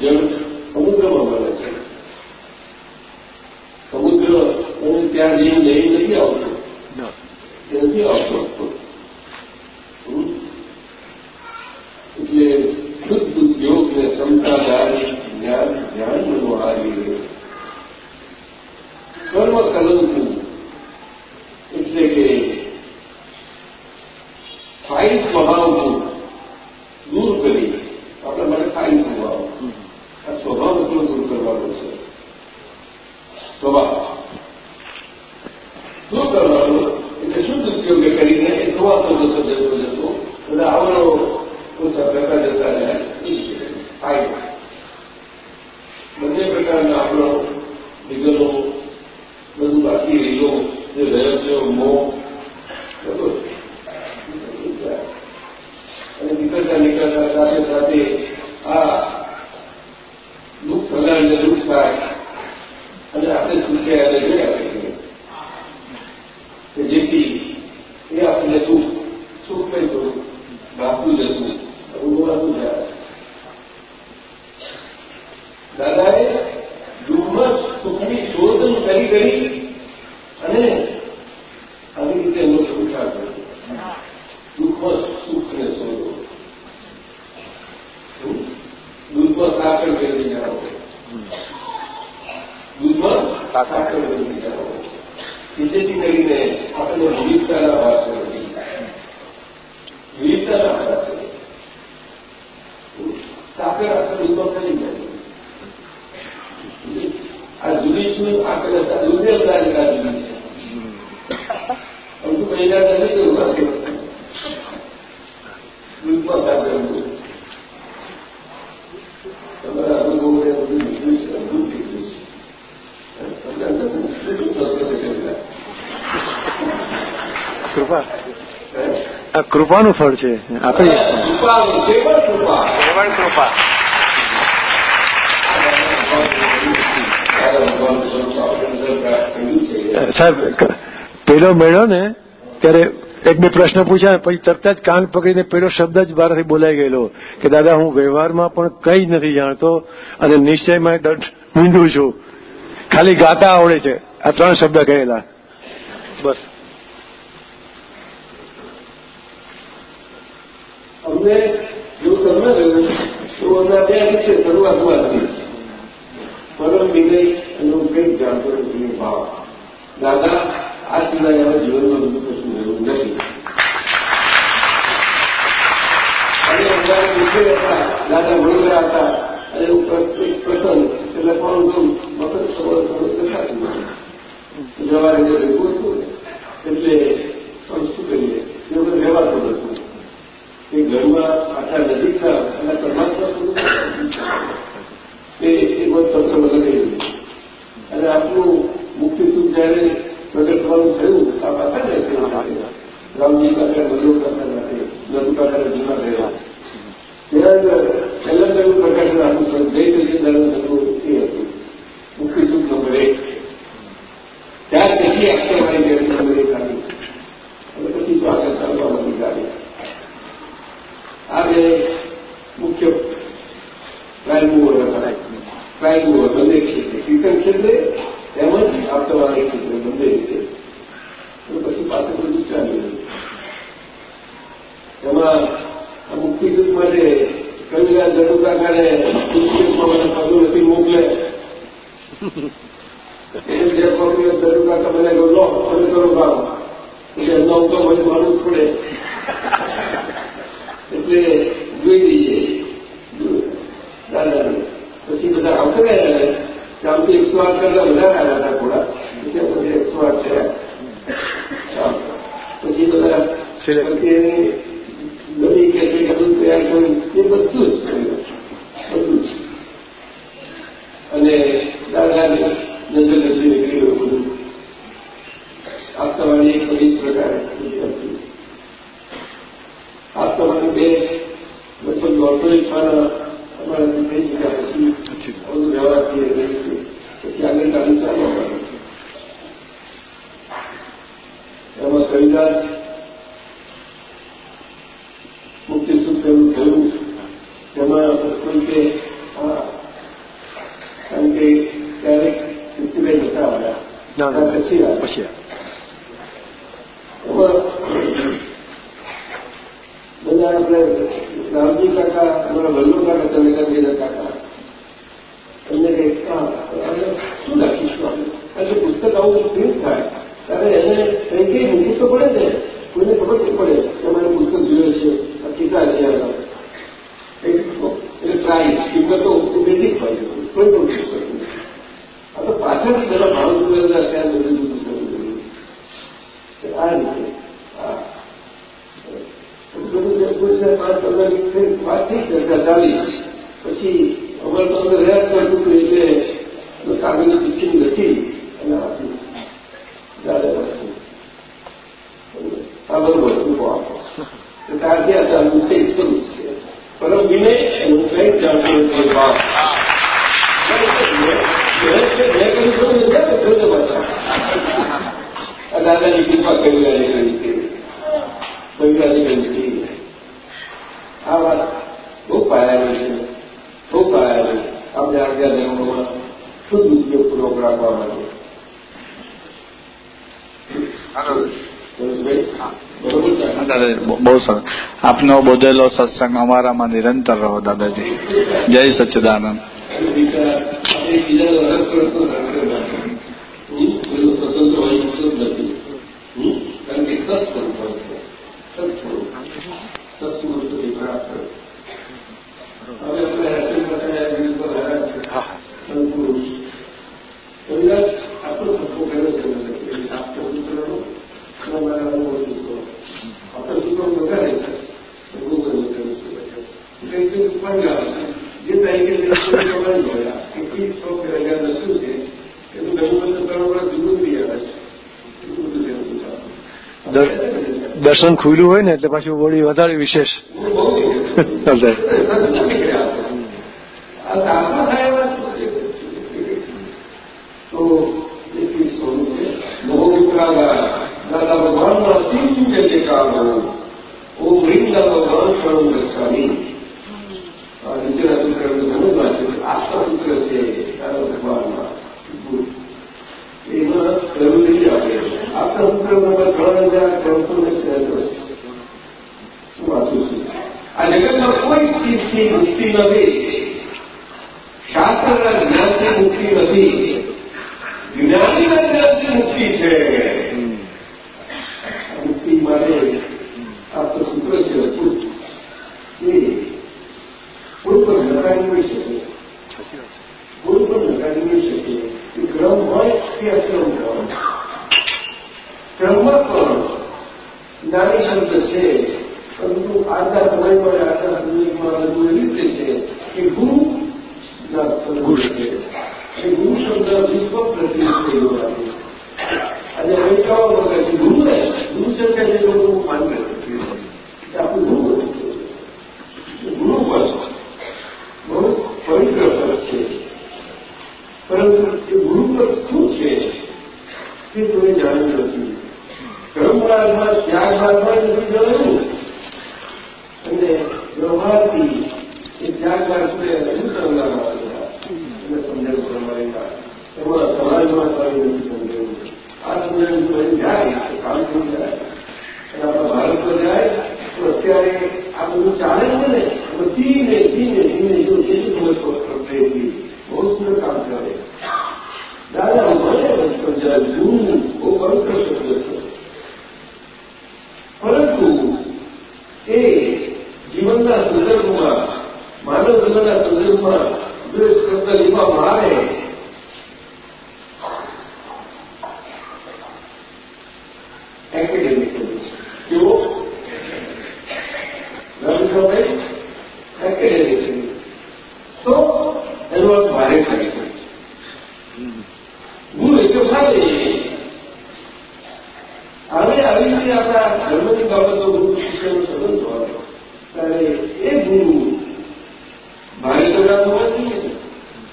[SPEAKER 2] Geld. કૃપાનું ફળ છે. આપણી સાહેબ પેલો મેળો ને ત્યારે એક બે પ્રશ્ન પૂછ્યા પછી તરત જ કાન પકડીને પેલો શબ્દ જ બહારથી બોલાઈ ગયેલો કે દાદા હું વ્યવહારમાં પણ કંઈ નથી જાણતો અને નિશ્ચયમાં દંડ મીંડું છું. ખાલી ગાતા આવડે છે. આ ત્રણ શબ્દ કહેલા. બસ.
[SPEAKER 3] બે એવું તમે રહ્યું તો બધા બે રીતે શરૂઆત વાંચી પરમ વિજય એનું કંઈક જાણતો નથી ભાવ. દાદા, આ સિવાય હવે જીવનમાં બધું કશું રહ્યું નથી. અને અમારે વિજય હતા, દાદા વડોદરા હતા, અને એવું પ્રસંગ, એટલે પણ હું મકર સવાર સમય થતું જવા રીતે ભેગું એટલે nariza એ એ બહુ તંત્ર અને આપણું મુક્તિ સુખ જયારે થયું આ કાકા ને રામજી કાકા મજૂર કાકા નથી લઘુ કાકાને જૂના Damas caridad, a
[SPEAKER 8] aunque ya le esta no, બોધેલો સત્સંગ અમારામાં નિરંતર રહો દાદાજી. જય સચ્ચિદાનંદ.
[SPEAKER 3] દર્શન ખુલ્લું હોય ને એટલે પાછું બોડી વધારે વિશેષ.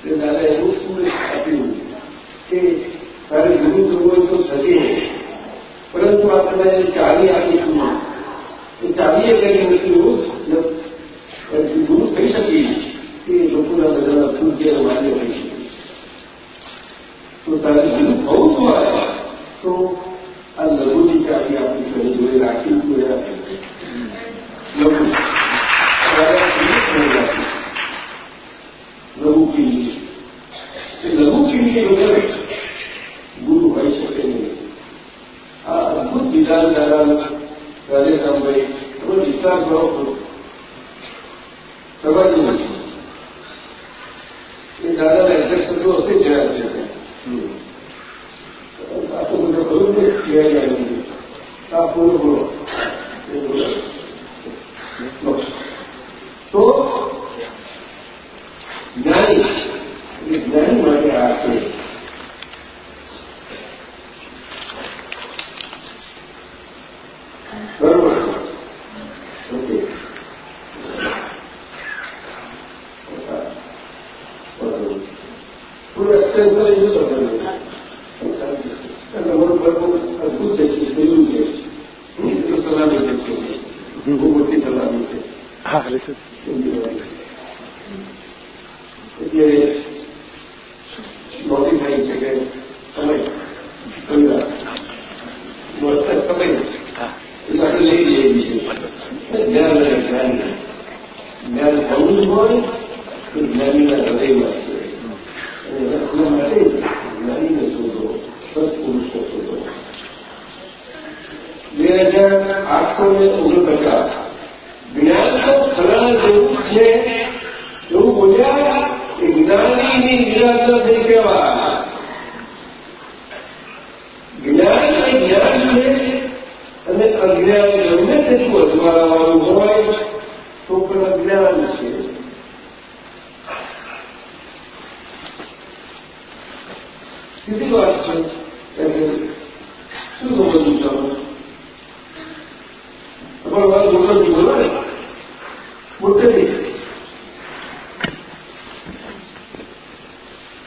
[SPEAKER 9] દાદા એવું શું આપ્યું કે તારે ગુરુ કરવું તો થતી પરંતુ આપણે ચાવી આપીશું એ ચાવીએ કરીને લખ્યું ગુરુ થઈ શકીશ કે લોકોના બધાના ફૂલ જે માન્ય થઈ શકે તો તારે ગુરુ બહુ હોય, તો આ લઘુની ચાવી આપણી ઘરે જોડે રાખી જોડે રાખી. લઘુ. લઘુ પી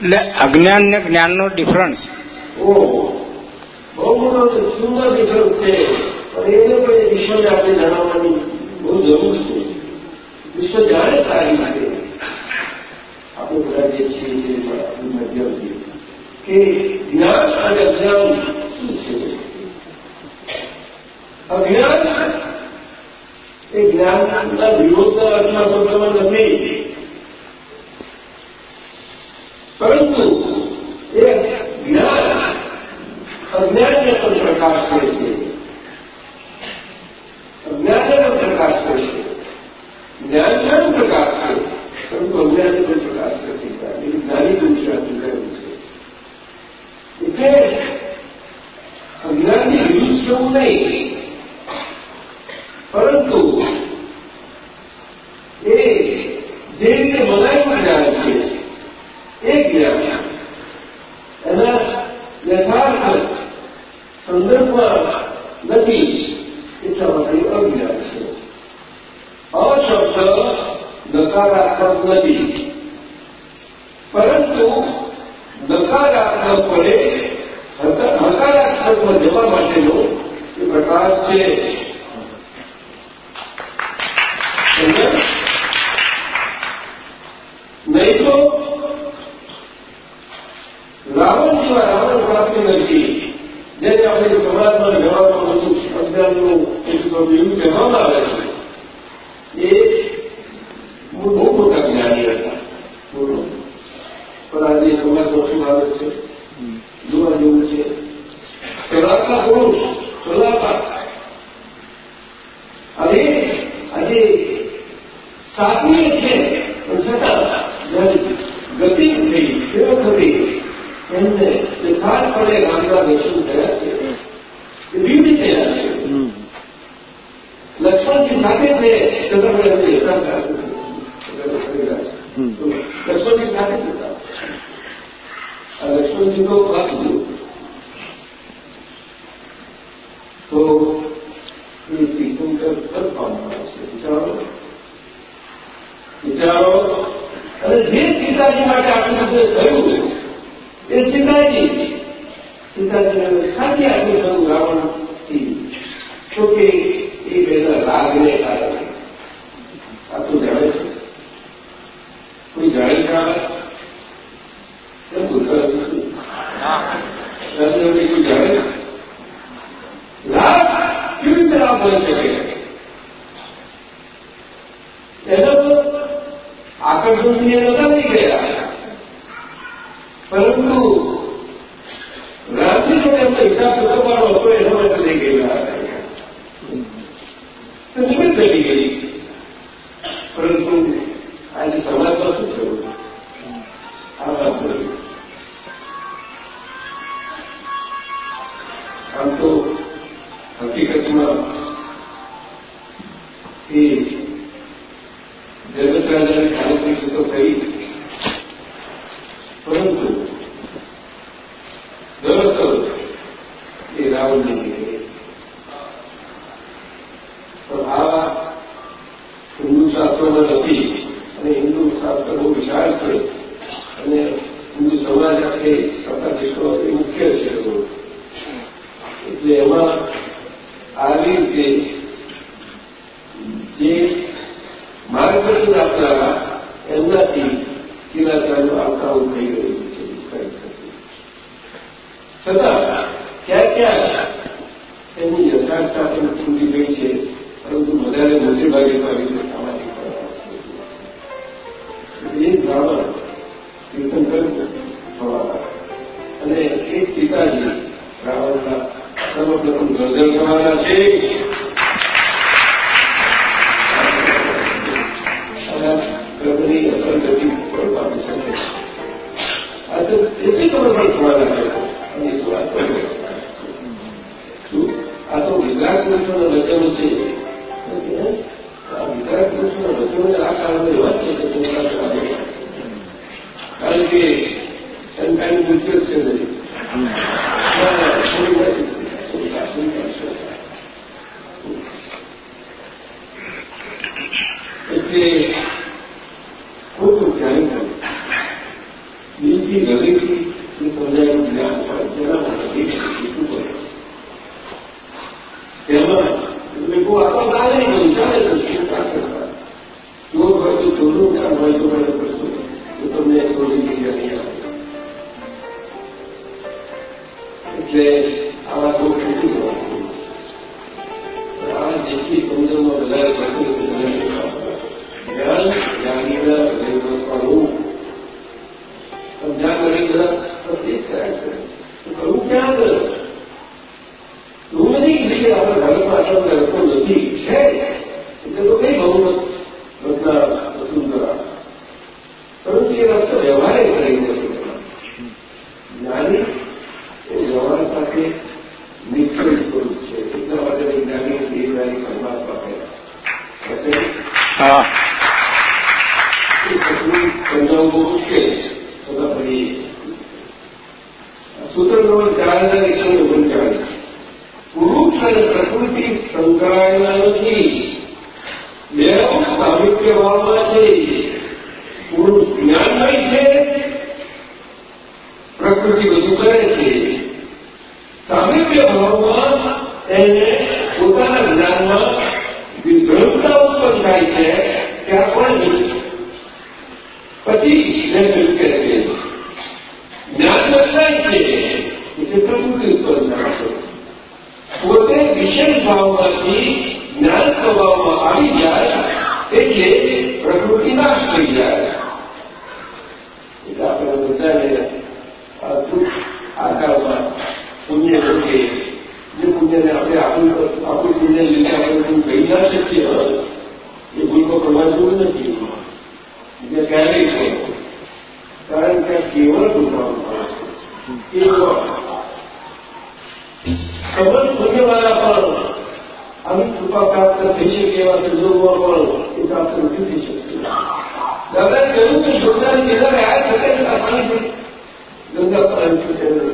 [SPEAKER 9] એટલે અજ્ઞાન ને જ્ઞાન
[SPEAKER 3] નો
[SPEAKER 10] ડિફરન્સ
[SPEAKER 3] એ તીકુંકર ફળ પામતા છે વિચારો અને જે સીતાજી માટે આપણે થયું એ સીતાજી સીતાજીને સાચી આપણે થયું રાવણથી. જોકે ಸಂಘ
[SPEAKER 10] ಪಾಲಿಸಿಕೊಂಡು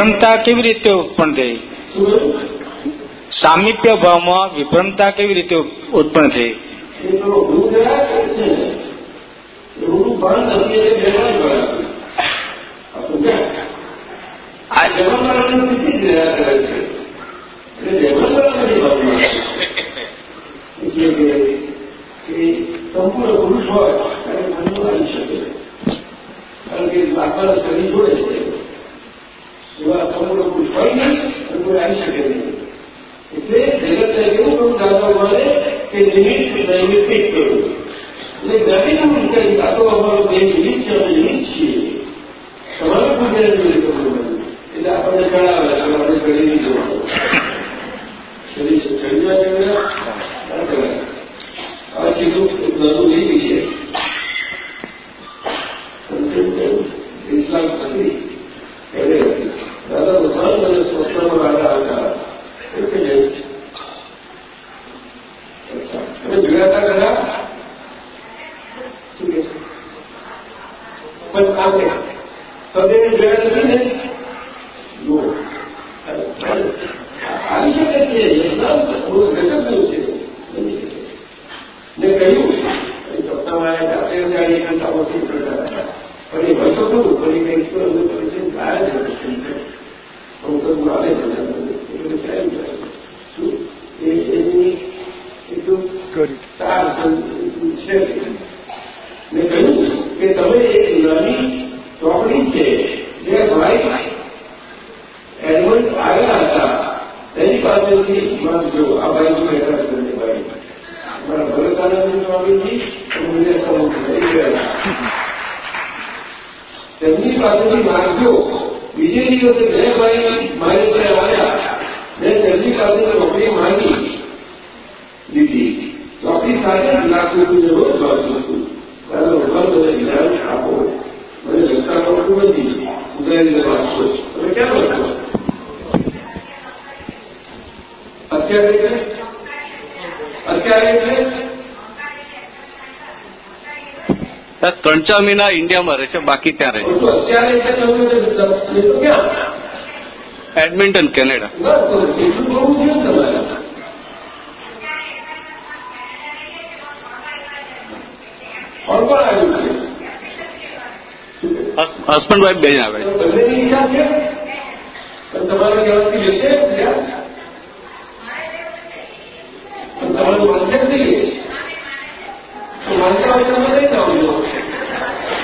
[SPEAKER 10] વિભ્રમતા કેવી રીતે ઉત્પન્ન થઈ? સામીપ્ય ભાવમાં વિભ્રમતા કેવી રીતે ઉત્પન્ન થઈ?
[SPEAKER 3] રૂ બંધ હતી એટલે
[SPEAKER 11] મહિના ઇન્ડિયામાં રહે છે, બાકી ત્યાં રહે છે. એડમિન્ટન, કેનેડા. હસબન્ડ વાઈફ બે આવે છે.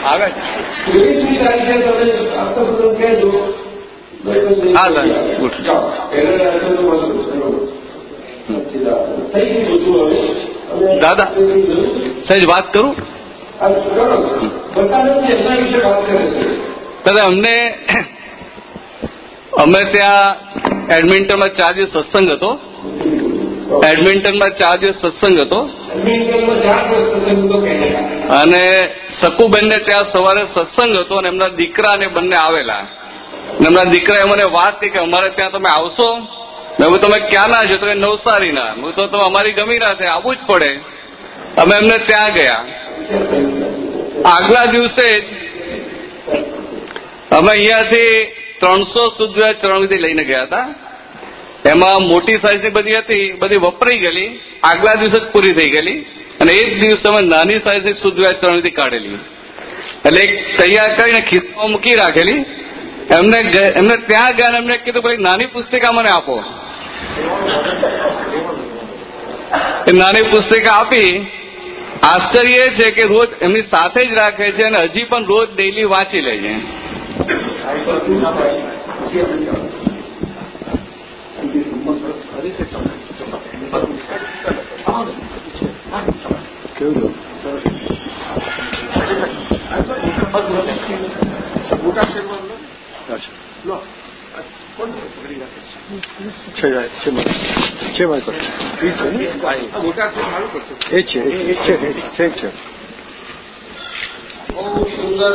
[SPEAKER 11] આવે હા, સાહેબ. ગુડ. દાદા. સહેજ વાત કરું દાદા અમને અમે ત્યાં એડમિન્ટનમાં ચાર દિવસ સત્સંગ હતો એડમિન્ટનમાં ચાર દિવસ સત્સંગ હતો
[SPEAKER 3] એડમિન્ટનમાં ચાર દિવસ સત્સંગ હતો.
[SPEAKER 11] અને સકુબેનને ત્યાં સવારે સત્સંગ હતો અને એમના દીકરા અને બંને આવેલા. અને એમના દીકરાએ મને વાત કે અમારે ત્યાં તમે આવશો? મેં કીધું, તમે ક્યાં ના છો તો કે નવસારીના. મેં તો તમે અમારી ગમી ના છે આવવું જ પડે. અમે એમને ત્યાં ગયા. આગલા દિવસે જ અમે અહીંયાથી ત્રણસો સુધી ચરણવિધિ લઈને ગયા હતા. એમાં મોટી સાઈઝની બધી હતી, બધી વપરાઈ ગયેલી. આગલા દિવસે જ પૂરી થઈ ગયેલી. અને એ જ અમે નાની સાઈઝની શુદ્ધ ચરણવિધિ કાઢેલી. એટલે એક તૈયાર કરીને ખિસ્સામાં મૂકી રાખેલી. એમને એમને ત્યાં ગયા એમને કીધું, ભાઈ, નાની પુસ્તિકા મને આપો. એ નાની પુસ્તિકા આપી. આશ્ચર્ય એ છે કે રોજ એમની સાથે જ રાખે છે અને હજી પણ રોજ ડેઈલી વાંચી લે છે.
[SPEAKER 2] Thank છે એ છે છે છે છે
[SPEAKER 3] બહુ સુંદર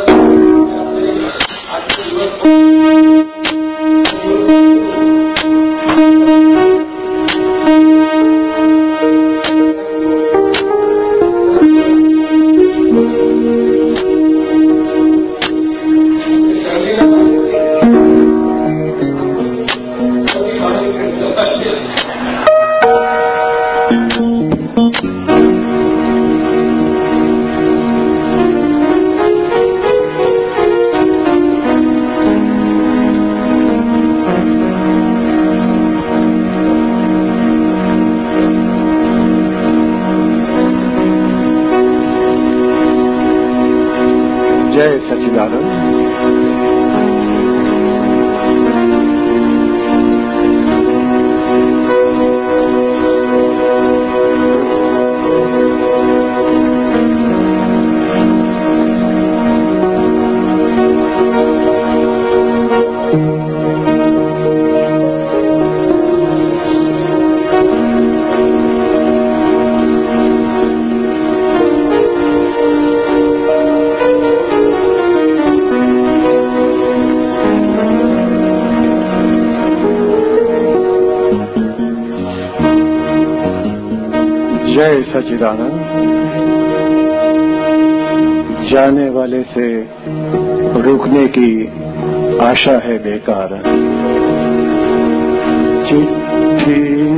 [SPEAKER 2] کا جانے والے سے رکنے کی آشا ہے بیکار۔ چٹھی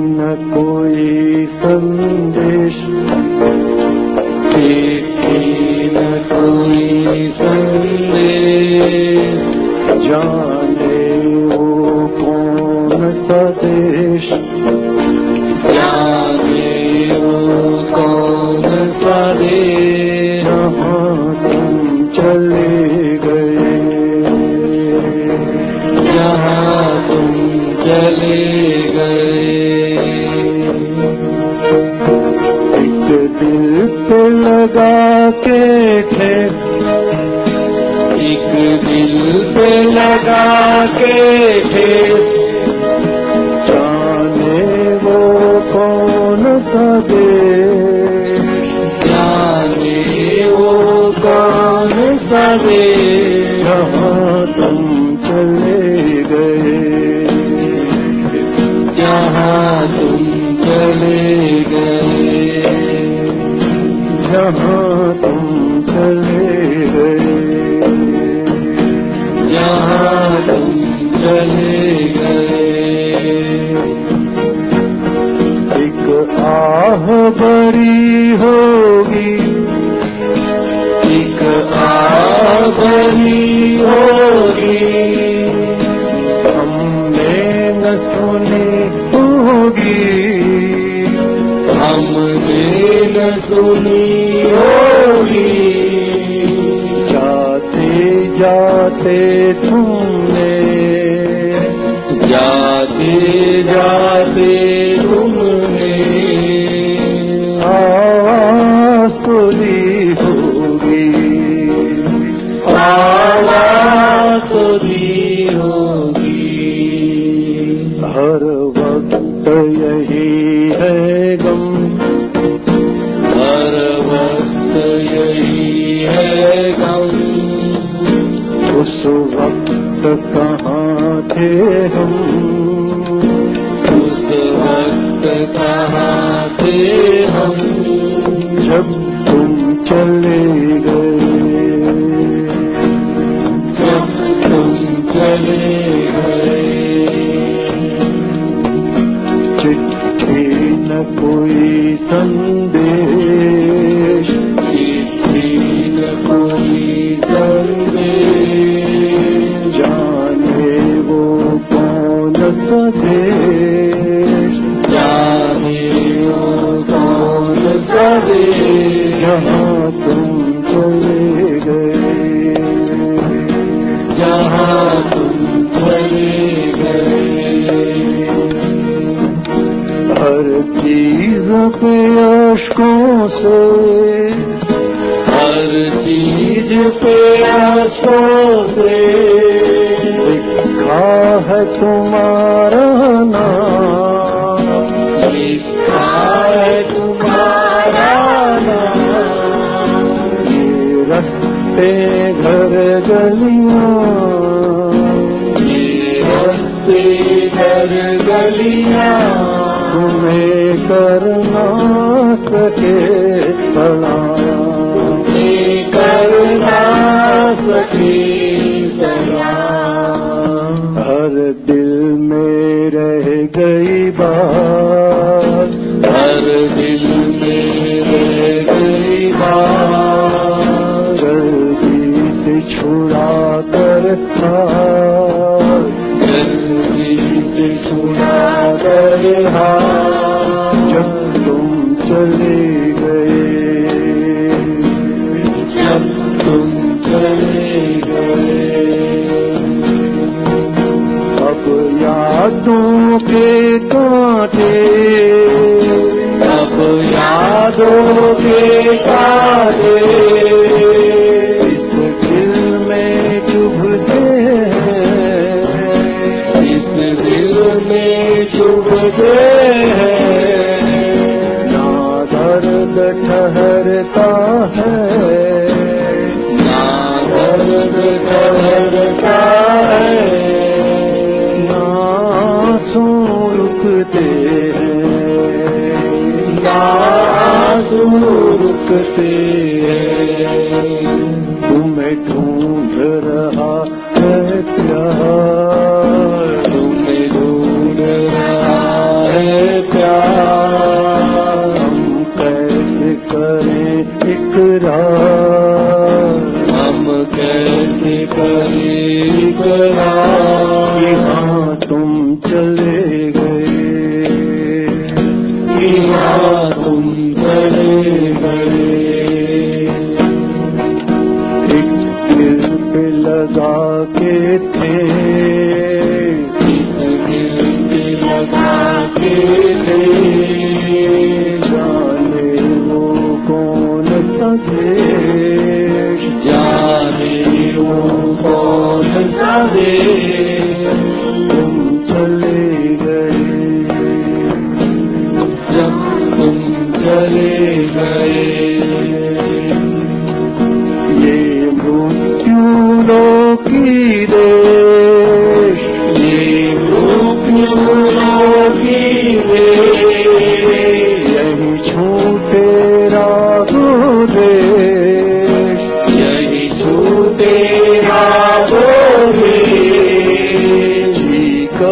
[SPEAKER 2] होगी एक बनी होगी हमने न सुनी होगी हमने न सुनी होगी जाते जाते तुम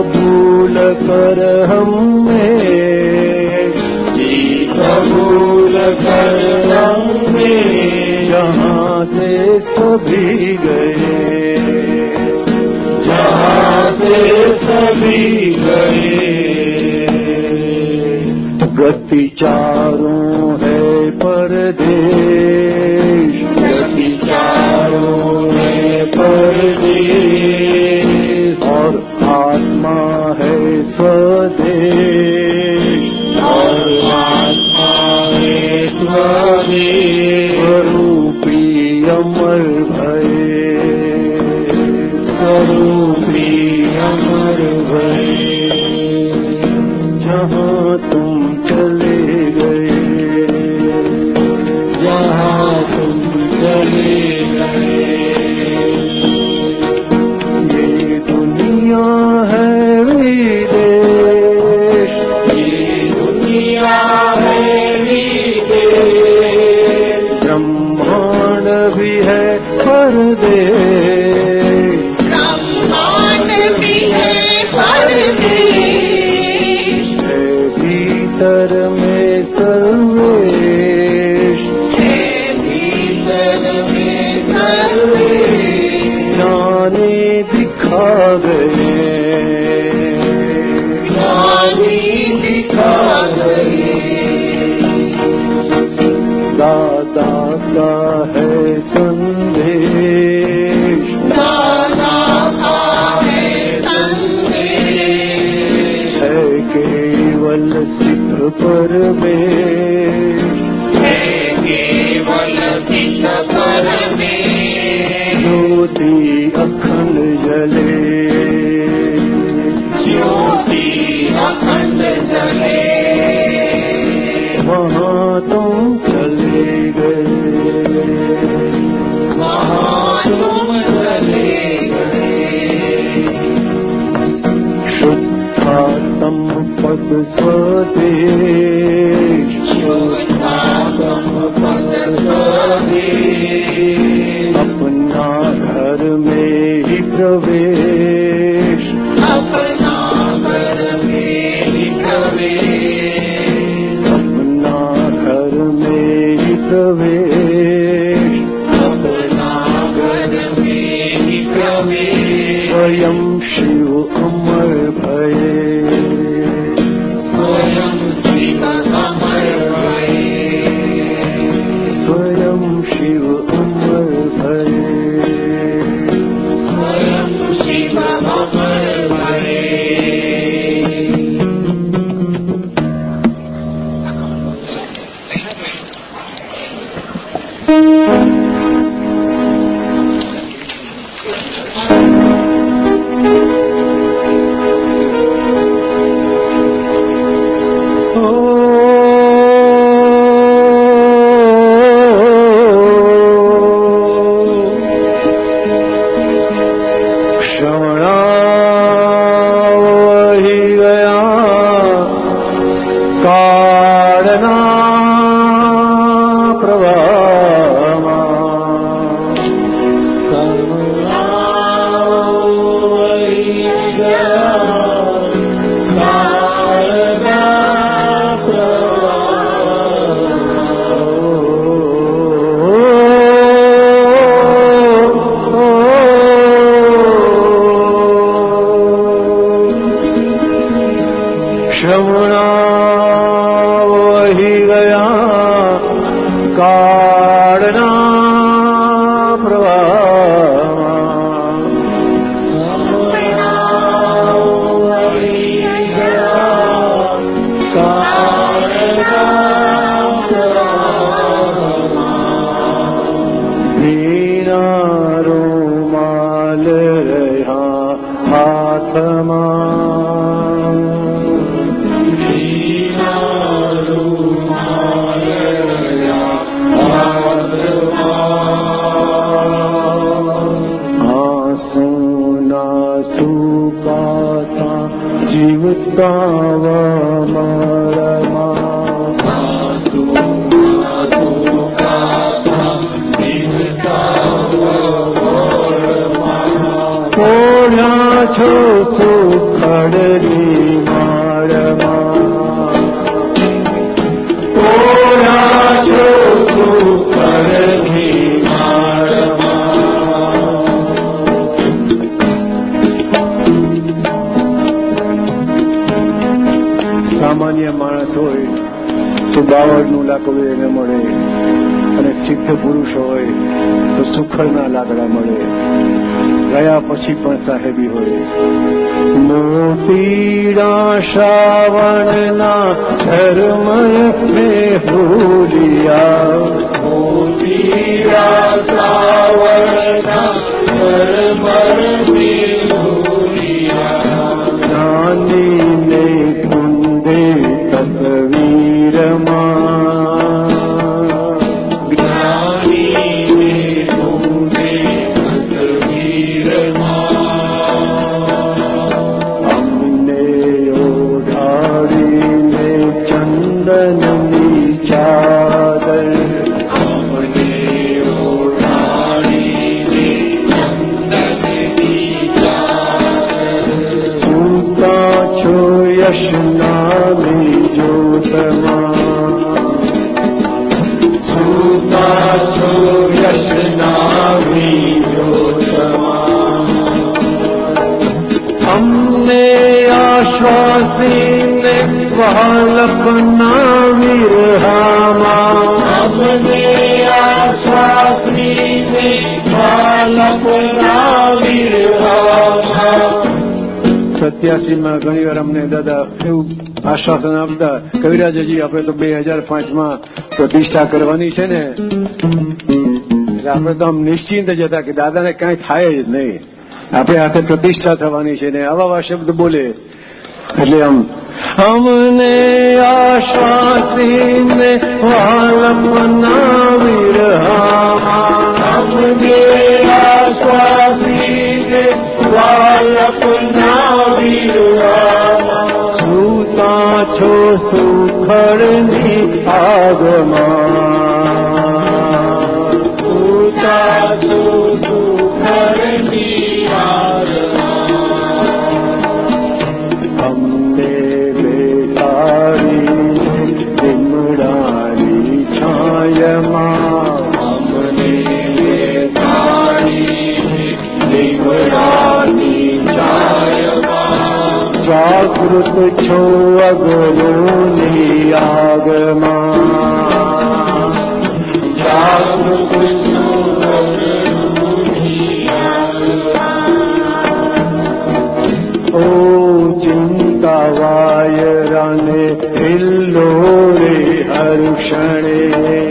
[SPEAKER 1] कबूल कर हमें जी कबूल कर हमें जहाँ से सभी गए जहाँ से सभी गए गति चारों है परदेश છો છો સુખડની માળમાં સામાન્ય માણસ હોય તો બાવળનું લાકડું એને મળે અને સિદ્ધ પુરુષ હોય તો સુખડના લાકડા મળે. ગયા પછી પણ સાહેબી હોય. મોતીડા શ્રાવણના ધર્મય મેં હોલિયા મોતીડા શ્રાવણના ધર્મય જ્ઞાની ને કુંદે આશ્વાસન આપતા કવિરાજજી, આપણે તો બે હજાર પાંચમાં પ્રતિષ્ઠા કરવાની છે ને. એટલે આપણે તો આમ નિશ્ચિંત જ હતા કે દાદાને કાંઈ થાય જ નહીં. આપણે હાથે પ્રતિષ્ઠા થવાની છે ને આવા આવા શબ્દ બોલે. એટલે આમ અમને આશ્વાસીને વાલપના વિરહામાં અમને આશ્વાસીને વાલપના વિરહામાં સુતા છો સુખડની આગમાં જાગૃત છો અગરોની આગમાં જાગૃત છો ઓ ચિંતા વાયરાને હિલ્લો રે હર્ષણે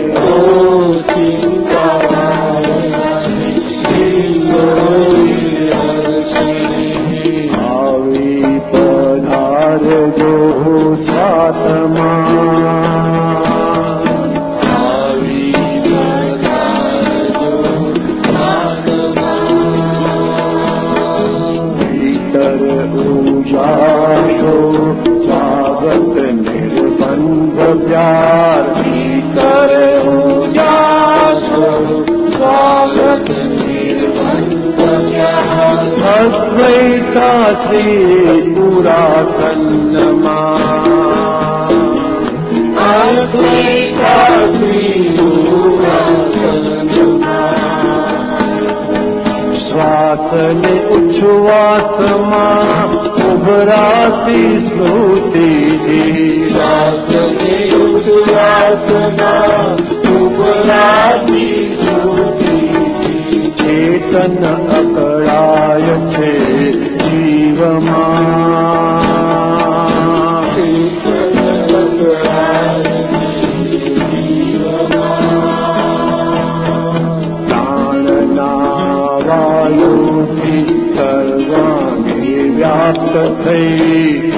[SPEAKER 1] અદ્વૈતા શ્રી પુરાતનમાં અદ્વૈતા શ્રી પુરાતનમાં સ્વા શ્વાસ ને ઉચ્છ્વાસમાં ઉભરાતી સ્મૃતિથી શ્વાસ ને ઉચ્છ્વાસમાં ઉભરાતી સ્મૃતિથી ચેતન અકળાય છે થઈ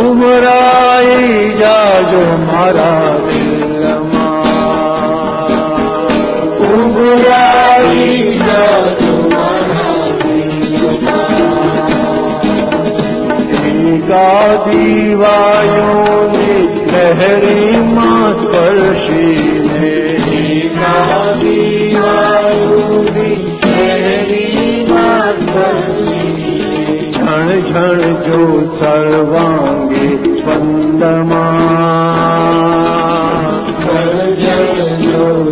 [SPEAKER 1] ઉમરાઈ જાજો મારા દિલમાં જાજો મારા ગાદી વાયુની લહેરીમાં સ્પર્શીને ગાદી ઝણ જો સર્વાંગે સ્પંદમાં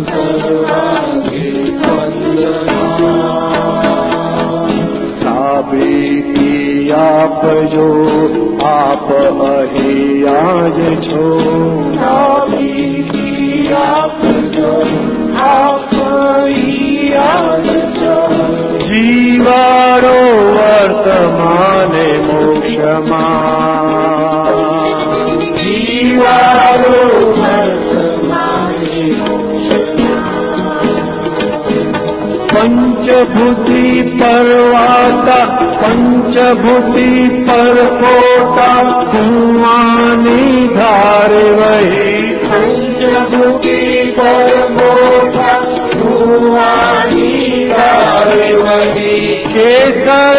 [SPEAKER 1] સર્વાંગે સાબિતી આપજો આપ અહીંયા જ છો સાબિતી આપજો આપ અહીંયા જ છો જીવાડો વર્તમાને મોક્ષમાં વર્તમાને પંચભૂતિ પરવાતા પંચભૂતિ પરપોતા કુવાની ધારે વહી પંચભૂતિ પરપોતા કુવાની ધારે વહી કેસર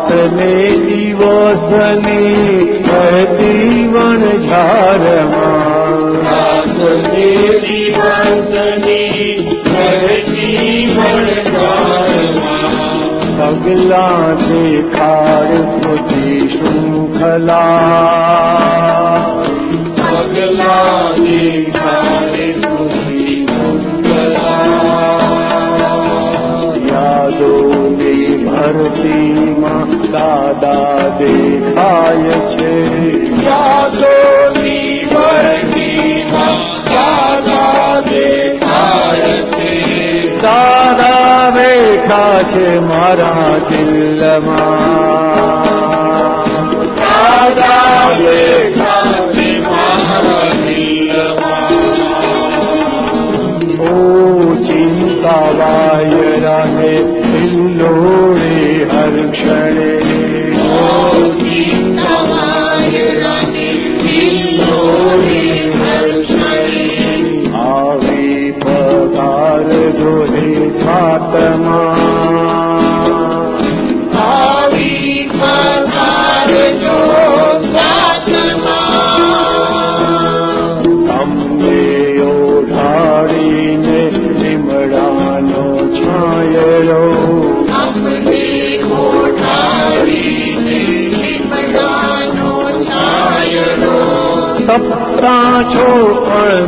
[SPEAKER 1] રાતને દિવસને બહેતી ઝારમાં. રાતને દિવસની બહેતી વણઝારમાં પગલા દેખાડ સુધી શૃંખલા. પગલા દેખાડ ભરતીમાં દાદા દેખાય છે. યાદોની ભરતીમાં દાદા દેખાય છે. દાદા બેઠા છે મારા દિલમાં. દાદા સપ્તા છો પણ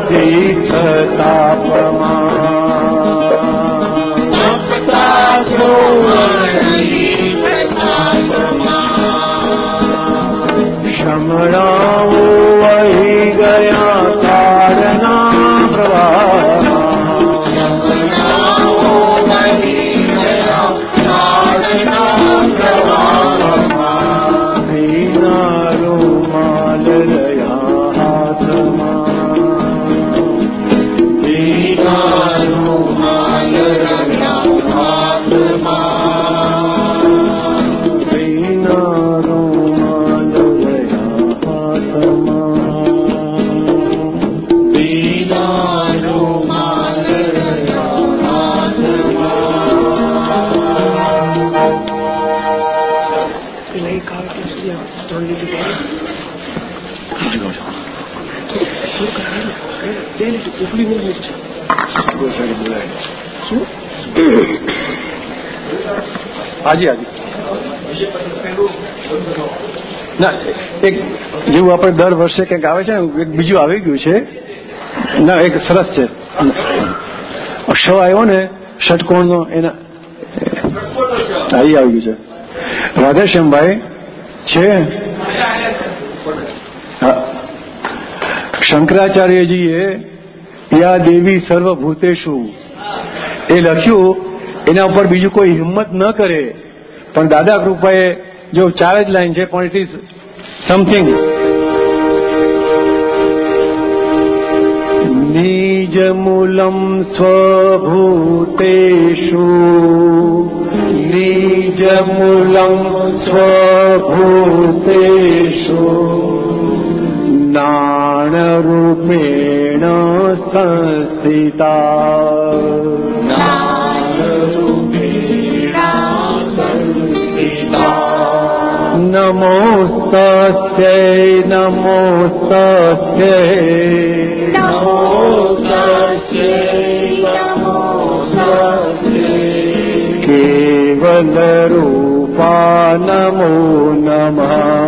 [SPEAKER 1] હાજી હાજી. ના, એક જેવું આપણે દર વર્ષે કંઈક આવે છે ને, એક બીજું આવી ગયું છે. ના, એક સરસ છે. શ આવ્યો ને, ષટકોણનો, એના અહીં આવી ગયું છે. રાધેશ્યામભાઈ છે. હા. શંકરાચાર્યજીએ, યા દેવી સર્વભૂતેશુ એ લખ્યું, એના ઉપર બીજું કોઈ હિંમત ન કરે. પણ દાદા કૃપાએ જો ચાર જ લાઈન છે, પણ ઇટ ઇઝ સમથિંગ નિજમૂલમ સ્વભૂતેષુ. નિજમૂલમ સ્વભૂતેષુ. નાણરૂપેણ સંસ્થિતા. નમોસ્તસ્यै નમોસ્તસ્यै કેવલરૂપા નમો નમઃ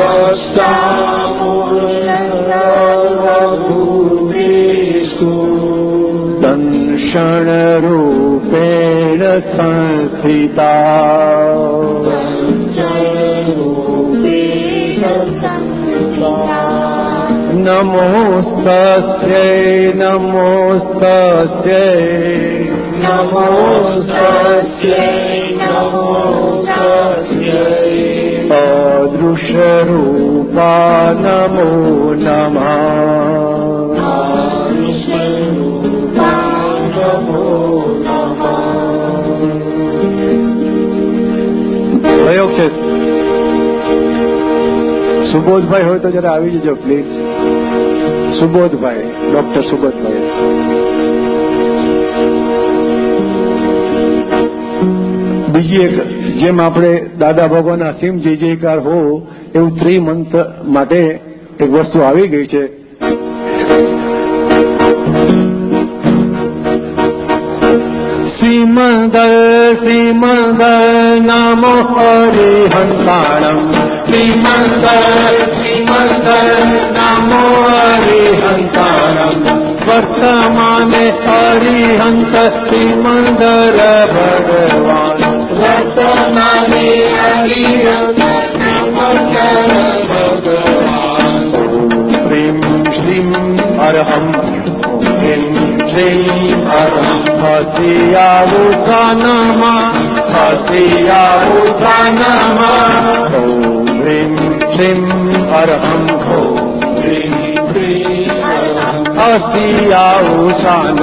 [SPEAKER 1] દ્રષ્ટામૂલ સર્વભૂતેષુ દંશણરૂપેણ સંસ્થિતા નમોસ્તસ્यै નમોસ્તસ્यै અદૃશ્યરૂપા નમો નમઃ પ્રયોગ છે. સુબોધભાઈ હોય તો જરા આવી જજો પ્લીઝ સુબોધભાઈ ડોક્ટર સુબોધભાઈ. બીજી એક, જેમ આપણે દાદા ભગવાન અસીમ જય જયકાર હો, એવું ત્રિમંત્ર માટે એક વસ્તુ આવી ગઈ છે. શ્રીમંદર શ્રીમંદર નામ હરિહંતાણમ. શ્રીમંદર શ્રીમંદર નામો હરિહંતાણમ. વર્તમાને હરિહંત શ્રીમંદર ભગવાન. વર્તમાને હરિહંત શ્રીમ શ્રીમ અરહમ શ્રીમ શ્રીમ અરહમ હસિયાવુસાનમાં હસિયાવુસાનમાં ઓમ હ્રીમ શ્રીમ અરહમ ઓમ હ્રીમ શ્રીમ અરહમ હસિયાવુસાનમ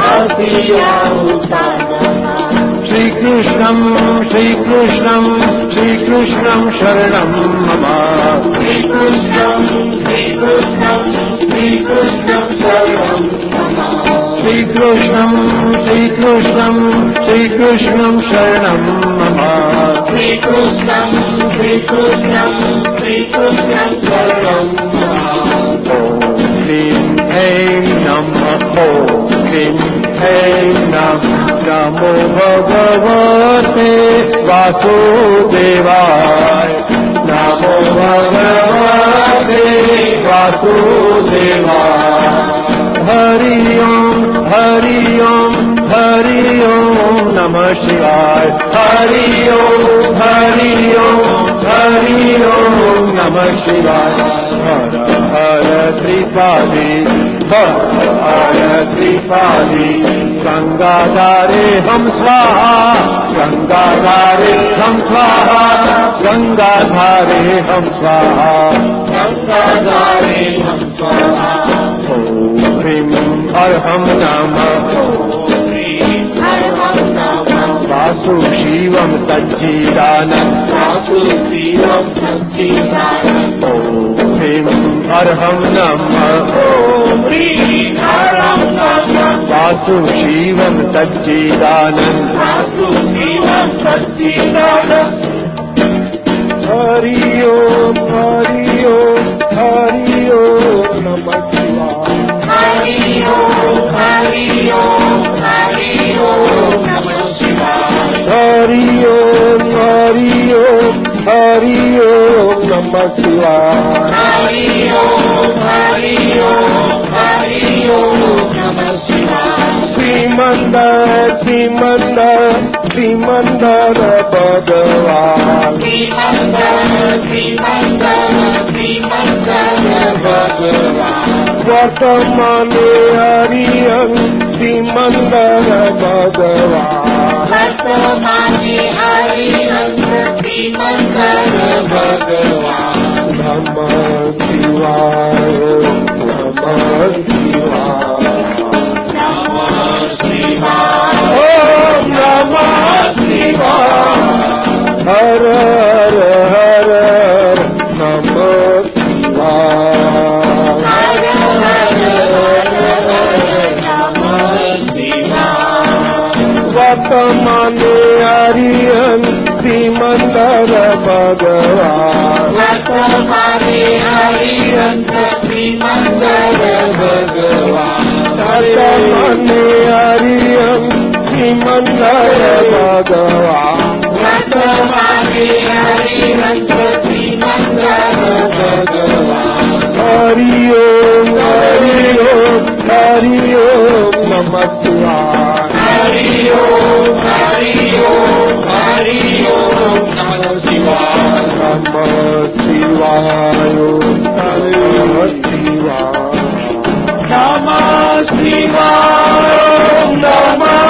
[SPEAKER 1] શ્રીકૃષ્ણમ શ્રીકૃષ્ણમ શ્રીકૃષ્ણમ શરણમ મમ શ્રીકૃષ્ણમ શ્રીકૃષ્ણમ શ્રીકૃષ્ણમ શરણમ मम। શ્રીકૃષ્ણમ શ્રીકૃષ્ણમ શરણમ મમ શ્રીકૃષ્ણમ શ્રીકૃષ્ણમ શ્રીકૃષ્ણમ શરણમ ઓમ શ્રીમ હૈમ નમઃ ઓમ શ્રીમ હૈમ નમ નમો ભગવતે વાસુદેવાય નમો ભગવતે વાસુદેવાય. હરિ ઓમ હરિ ઓમ હરિ ઓમ નમઃ શિવાય. હરિ ઓમ હરિ ઓમ હરિ ઓમ નમઃ શિવાય. હર હર ત્રિપાદી હર हर ત્રિપાદી ગંગાધારે હમ સ્વાહા ગંગાધારે હમ સ્વાહા ગંગાધારે હમ સ્વાહા ગંગાધારે હમ સ્વાહા ઓમ હ્રીમ અર્હમ નામ વાસુ શિવમ સચ્ચિદાનંદ વાસુ શિવમ સચ્ચિદાનંદ ઓમ
[SPEAKER 12] ह्रीं अर्हं नमः ॐ ह्रीं अर्हं नमः वासु शिवं सच्चिदानन्द वासु शिवं सच्चिदानन्द हरि ओम हरि ओम हरि ओम नमः शिवाय
[SPEAKER 2] हरि ओम हरि ओम हरि ओम नमः शिवाय
[SPEAKER 12] हरि ओम हरि ओम हरि ओम नमः शिवाय શ્રીમંદર
[SPEAKER 2] શ્રીમંદર ભગવાન વર્તમાને હરિયન
[SPEAKER 12] શ્રીમંદર ભગવાન વર્તમાને હરિયન
[SPEAKER 2] શ્રીમંદર ભગવાન
[SPEAKER 12] નમઃ શિવાય નમઃ हर हर हर नमः शिवाय
[SPEAKER 2] हर हर हर हर नमः शिवाय
[SPEAKER 12] वर्तमाने हरियं श्रीमंदर भगवान
[SPEAKER 2] वर्तमाने हरिरंग श्रीमंदर भगवान
[SPEAKER 12] वर्तमाने हरियं
[SPEAKER 2] من لا يبادى وتب عليها لمدة
[SPEAKER 12] من لا يبادى ناري يوم ناري يوم ناري
[SPEAKER 2] يوم نمتعا ناري يوم ناري يوم ناري يوم
[SPEAKER 12] نمتعا نمتعا يوم نمتعا نمتعا نمتعا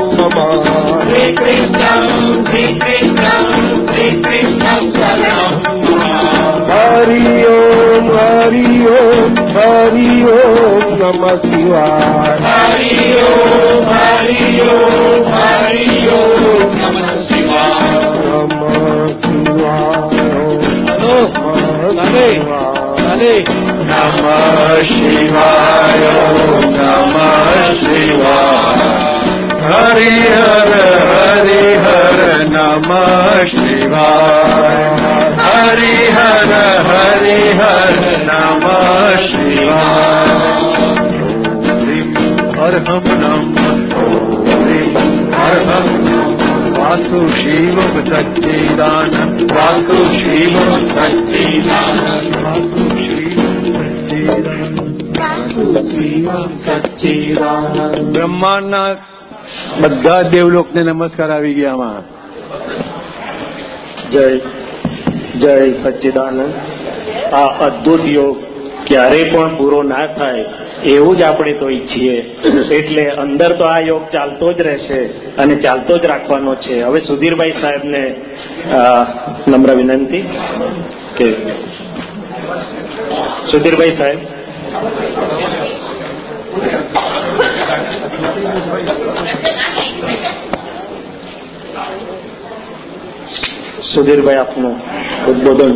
[SPEAKER 2] શ્રીકૃષ્ણ શ્રીકૃષ્ણ શ્રીકૃષ્ણ હરિ ઓમ હરિ
[SPEAKER 12] ઓમ હરિ ઓમ નમ શિવાય. હરિ ઓમ હરિ
[SPEAKER 2] ઓમ હરિ ઓમ નમ શિવાય. નમ શિવાય નમ
[SPEAKER 12] શિવાય નમ શિવાય નમ શિવાય. હરે હર હરે હર નમ શિવાય હરે હર હરે હર નમ શિવાય અરહમ નમ અરહમ વાસુ શિવ સચ્ચિદાન વાસુ શિવ સચ્ચિદાન વાસુ વાસુ શિવ સચ્ચિદાન બ્રહ્માના બધા દેવલોકને નમસ્કાર આવી ગયા આમાં.
[SPEAKER 13] જય જય સચ્ચિદાનંદ. આ અદભુત યોગ ક્યારેય પણ પૂરો ના થાય, એવું જ આપણે તો ઈચ્છીએ. એટલે અંદર તો આ યોગ ચાલતો જ રહેશે અને ચાલતો જ રાખવાનો છે. હવે સુધીરભાઈ સાહેબને નમ્ર વિનંતી કે સુધીરભાઈ સાહેબ. સુધીરભાઈ આપનું ઉદબોધન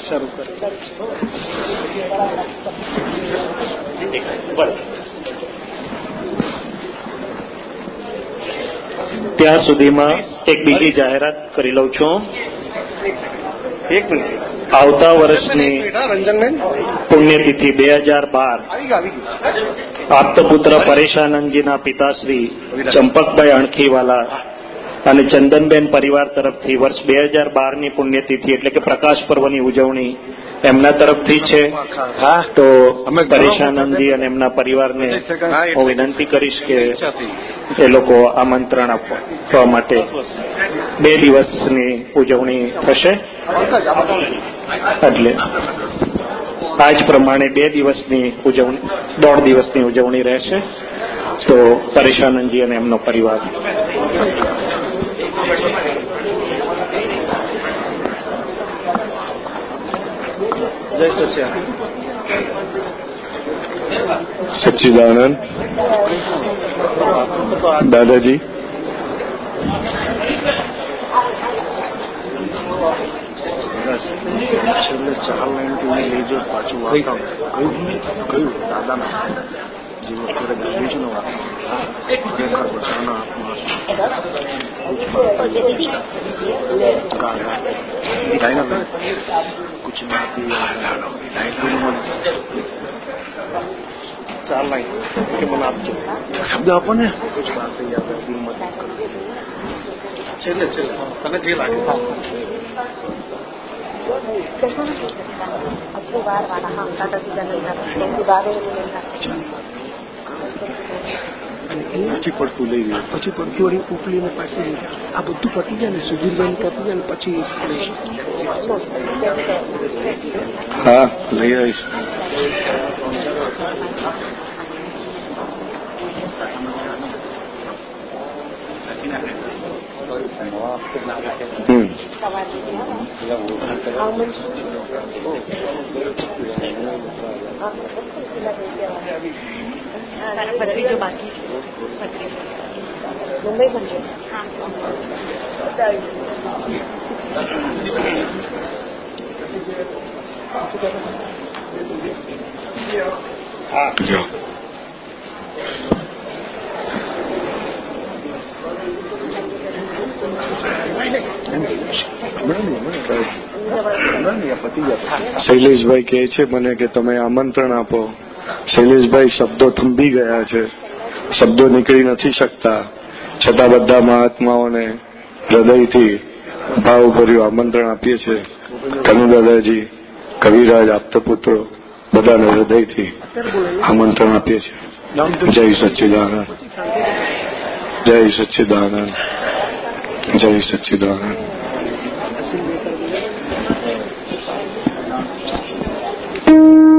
[SPEAKER 13] શરૂ ત્યાં સુધીમાં એક બીજી જાહેરાત કરી લઉં છું.
[SPEAKER 14] એક મિનિટ.
[SPEAKER 13] આવતા વર્ષની
[SPEAKER 14] રંજનબેન
[SPEAKER 13] પુણ્યતિથિ બે હજાર બાર. આપતપુત્ર પરેશાનંદજીના પિતાશ્રી ચંપકભાઈ અણખીવાલા અને ચંદનબેન પરિવાર તરફથી વર્ષ બે હજાર બારની પુણ્યતિથિ એટલે કે પ્રકાશ પર્વની ઉજવણી એમના તરફથી છે. તો પરેશાનંદજી અને એમના પરિવારને હું વિનંતી કરીશ કે એ લોકો આમંત્રણ આપવા માટે બે દિવસની ઉજવણી થશે. એટલે આ જ પ્રમાણે બે દિવસની ઉજવણી દોઢ દિવસની ઉજવણી રહેશે. તો પરેશાનંદજી અને એમનો પરિવાર
[SPEAKER 15] સચ્ચિદાનંદ દાદાજી.
[SPEAKER 16] છેલ્લે ચાર લાઈનથી લઈ જો પાછું કયું? કયું? દાદાના. જે વખતે ગાંધીજીનો વાર્તા ખરેખર બધાના આત્મા कुछ ચાર લાઈન કે મને આપજો શબ્દ આપો ને કુછ બાત યાદ દિલ મત છેલ્લે છેલ્લે તને જે લાગે પછી પડતું લઈ ગયું પછી પડતું વળી ઉપલીને પાછી આ બધું પતી જાય ને સુધીરભાઈ પતી જાય ને પછી
[SPEAKER 15] હા લઈ આવીશ હમ
[SPEAKER 17] ભત્રીજો બાકી મુંબઈ ભત્રીજો
[SPEAKER 15] હા. જો શૈલેષભાઈ કહે છે મને કે તમે આમંત્રણ આપો. શૈલેષભાઈ શબ્દો થંભી ગયા છે. શબ્દો નીકળી નથી શકતા. છતાં બધા મહાત્માઓને હૃદયથી ભાવભર્યું આમંત્રણ આપીએ છીએ. કનુ દાદાજી કવિરાજ, આપતપુત્રો, બધાને હૃદયથી આમંત્રણ આપીએ છીએ. જય સચ્ચિદાનંદ. જય સચ્ચિદાનંદ. જય સચ્ચિદાનંદ.
[SPEAKER 13] દિનેશભાઈ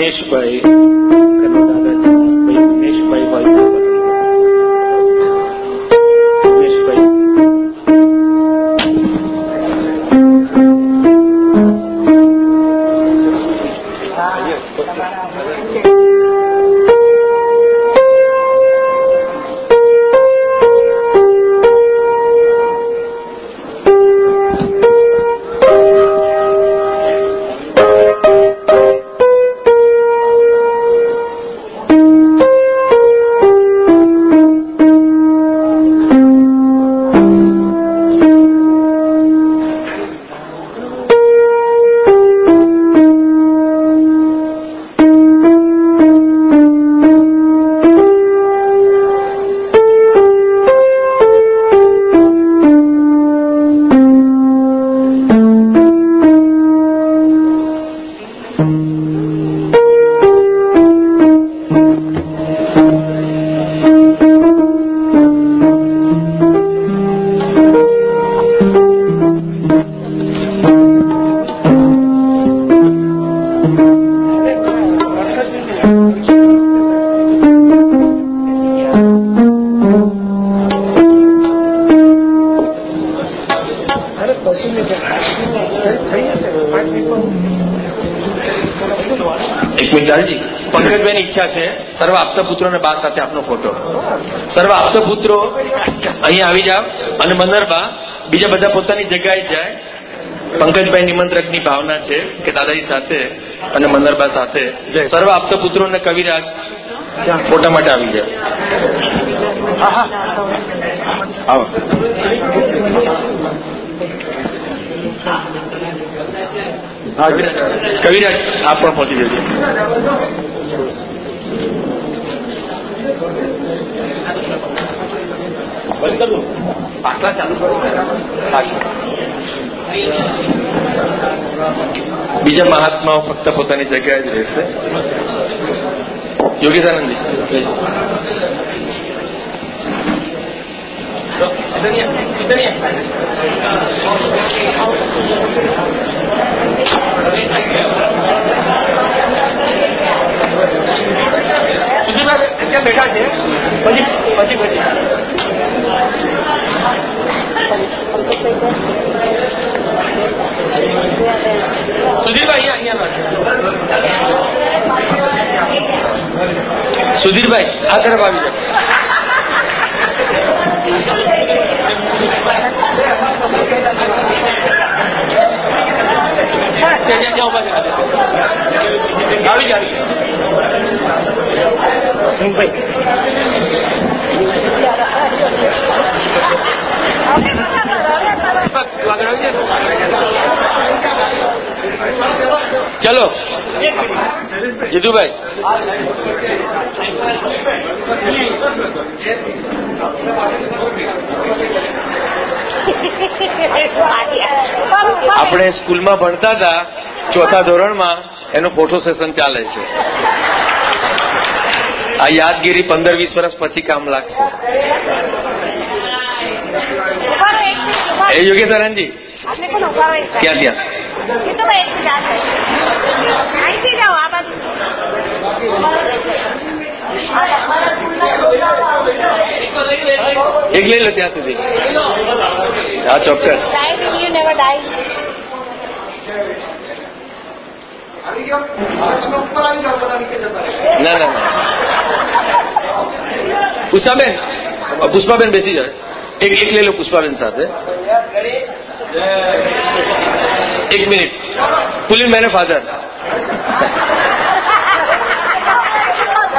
[SPEAKER 13] કનુ
[SPEAKER 18] પુત્રો અને બા સાથે આપનો ફોટો સર્વ આપતો પુત્રો અહીંયા આવી જાવ અને મનરબા બીજા બધા પોતાની જગ્યાએ જાય. પંકજભાઈ નિમંત્રકની ભાવના છે કે દાદાજી સાથે અને મનરબા સાથે. સર્વ આપતો પુત્રો અને કવિરાજ ફોટા માટે આવી જાય
[SPEAKER 15] આવો.
[SPEAKER 18] કવિરાજ આપ પણ પહોંચી જજો. બંધ કર દઉં પાછલા ચાલુ પાછલા બીજા મહાત્માઓ ફક્ત પોતાની જગ્યાએ જ રહેશે યોગેશાનંદજી ત્યાં બેઠા છે. પછી પછી પછી. સુધીરભાઈ અહીંયા અહીંયા સુધીરભાઈ આ તરફ આવી જાઓ. (laughs) (laughs) ત્યાં ત્યાં ત્યાં ઊભા છે આવી જાવી ચલો. જીતુભાઈ. આપણે સ્કૂલમાં ભણતા હતા ચોથા ધોરણમાં એનું ફોટો સેશન ચાલે છે. આ યાદગીરી પંદર વીસ વર્ષ પછી કામ લાગશે. એ
[SPEAKER 4] આપણે કોણ
[SPEAKER 18] ક્યાં ત્યાં
[SPEAKER 4] એ તો એક જ આ છે અહીંથી જાઓ આ બાજુ
[SPEAKER 18] એક લઈ લો ત્યાં સુધી હા ચોક્કસ
[SPEAKER 4] Time in you never die.
[SPEAKER 18] ના ના ના પુષ્પાબેન પુષ્પાબેન બેસી જાય એક એક લઈ લો પુષ્પાબેન સાથે એક મિનિટ પુલિન મેને ફાધર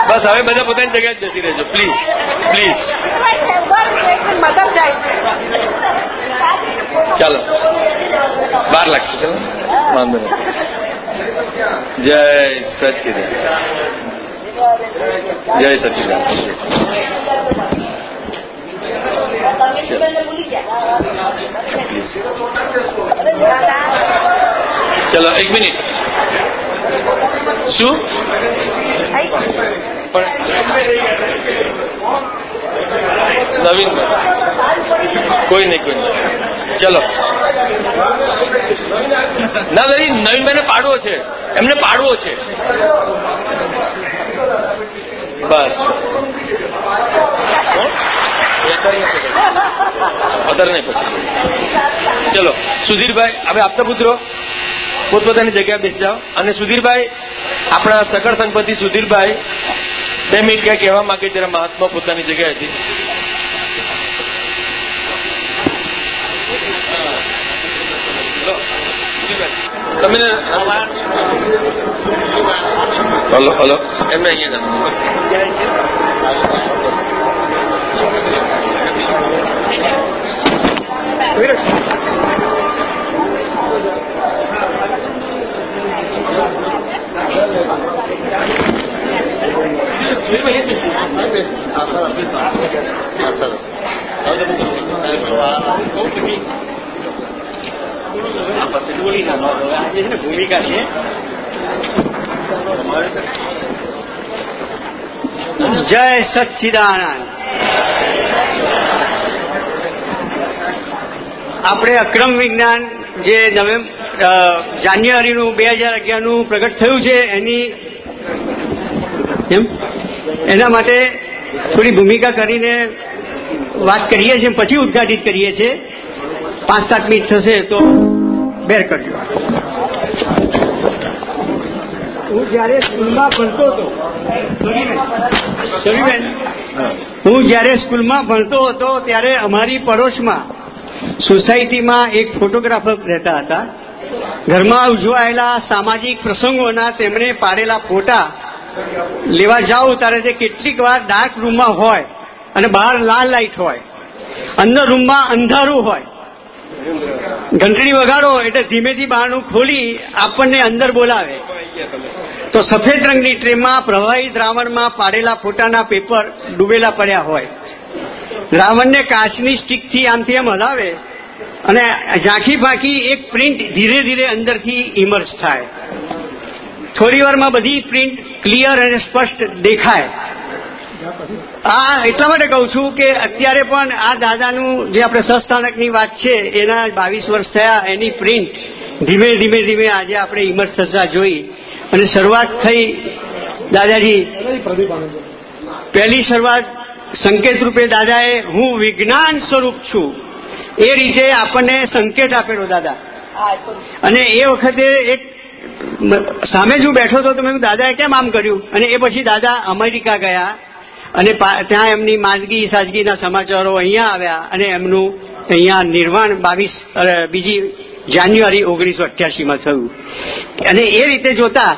[SPEAKER 18] બસ હવે બધા પોતાની જગ્યાએ જ બેસી રહેજો પ્લીઝ પ્લીઝ ચાલો બાર લાગશે ચાલો વાંધો નહીં જય સચિદાન જય સચિદાન ચલો એક મિનિટ શું પણ નવીન કોઈ નહીં કોઈ નહીં ચલો ના નવીન નવીનભાઈને પાડવો છે. એમને પાડવો છે. બસ. વધારે નહીં પછી. ચલો, સુધીરભાઈ હવે આપતા પુત્રો. પોતપોતાની જગ્યા બેસી જાઓ અને સુધીરભાઈ, આપણા સકળ સંપતિ સુધીરભાઈ બે મિનિટ ક્યાં કહેવા માંગે જરા મહાત્મા પોતાની જગ્યાએથી તમે હલો હલો. એમને અહીંયા
[SPEAKER 19] ભૂમિકા છે જય સચ્ચિદાનંદ આપણે અક્રમ વિજ્ઞાન જે નવેમ્બર જાન્યુઆરીનું બે હજાર અગિયારનું પ્રગટ થયું છે એની એમ? એના માટે થોડી ભૂમિકા કરીને વાત કરીએ છીએ પછી ઉદઘાટિત કરીએ છીએ. પાંચ સાત મિનિટ થશે તો બેર કરજો. હું જ્યારે સ્કૂલમાં ભણતો હતો. હું જ્યારે સ્કૂલમાં ભણતો હતો ત્યારે અમારી પડોશમાં સોસાયટીમાં એક ફોટોગ્રાફર રહેતા હતા. ઘરમાં ઉજવાયેલા સામાજિક પ્રસંગોના તેમણે પાડેલા ફોટા લેવા જાઉં ત્યારે તે કેટલીક વાર ડાર્ક રૂમમાં હોય અને બહાર લાલ લાઇટ હોય, અંદર રૂમમાં અંધારું હોય. ઘંટડી વગાડો એટલે ધીમેથી બહારનું ખોલી આપણને અંદર બોલાવે. તો સફેદ રંગની ટ્રેમાં પ્રવાહી દ્રાવણમાં પાડેલા ફોટાના પેપર ડૂબેલા પડ્યા હોય. દ્રાવણને કાચની સ્ટીકથી આમથી એમ હલાવે અને ઝાંખી ફાંકી એક પ્રિન્ટ ધીરે ધીરે અંદરથી ઇમર્જ થાય. થોડી વારમાં બધી પ્રિન્ટ ક્લિયર અને સ્પષ્ટ દેખાય. આ એટલા માટે કહું છું કે અત્યારે પણ આ દાદાનું જે આપણે સહસ્થાનકની વાત છે એના બાવીસ વર્ષ થયા એની પ્રિન્ટ ધીમે ધીમે ધીમે આજે આપણે ઇમર્જ થતા જોઈ. અને શરૂઆત થઈ દાદાજી. પહેલી શરૂઆત સંકેત રૂપે દાદાએ હું વિજ્ઞાન સ્વરૂપ છું. એ રીતે આપણને સંકેત આપેલો દાદા. અને એ વખતે એક સામે જ બેઠો હતો, તો મેં દાદાએ કેમ આમ કર્યું? અને એ પછી દાદા અમેરિકા ગયા. અને ત્યાં એમની માંદગી સાજગીના સમાચારો અહીંયા આવ્યા અને એમનું અહીંયા નિર્વાણ બાવીસ બીજી જાન્યુઆરી ઓગણીસો અઠ્યાસીમાં થયું. અને એ રીતે જોતા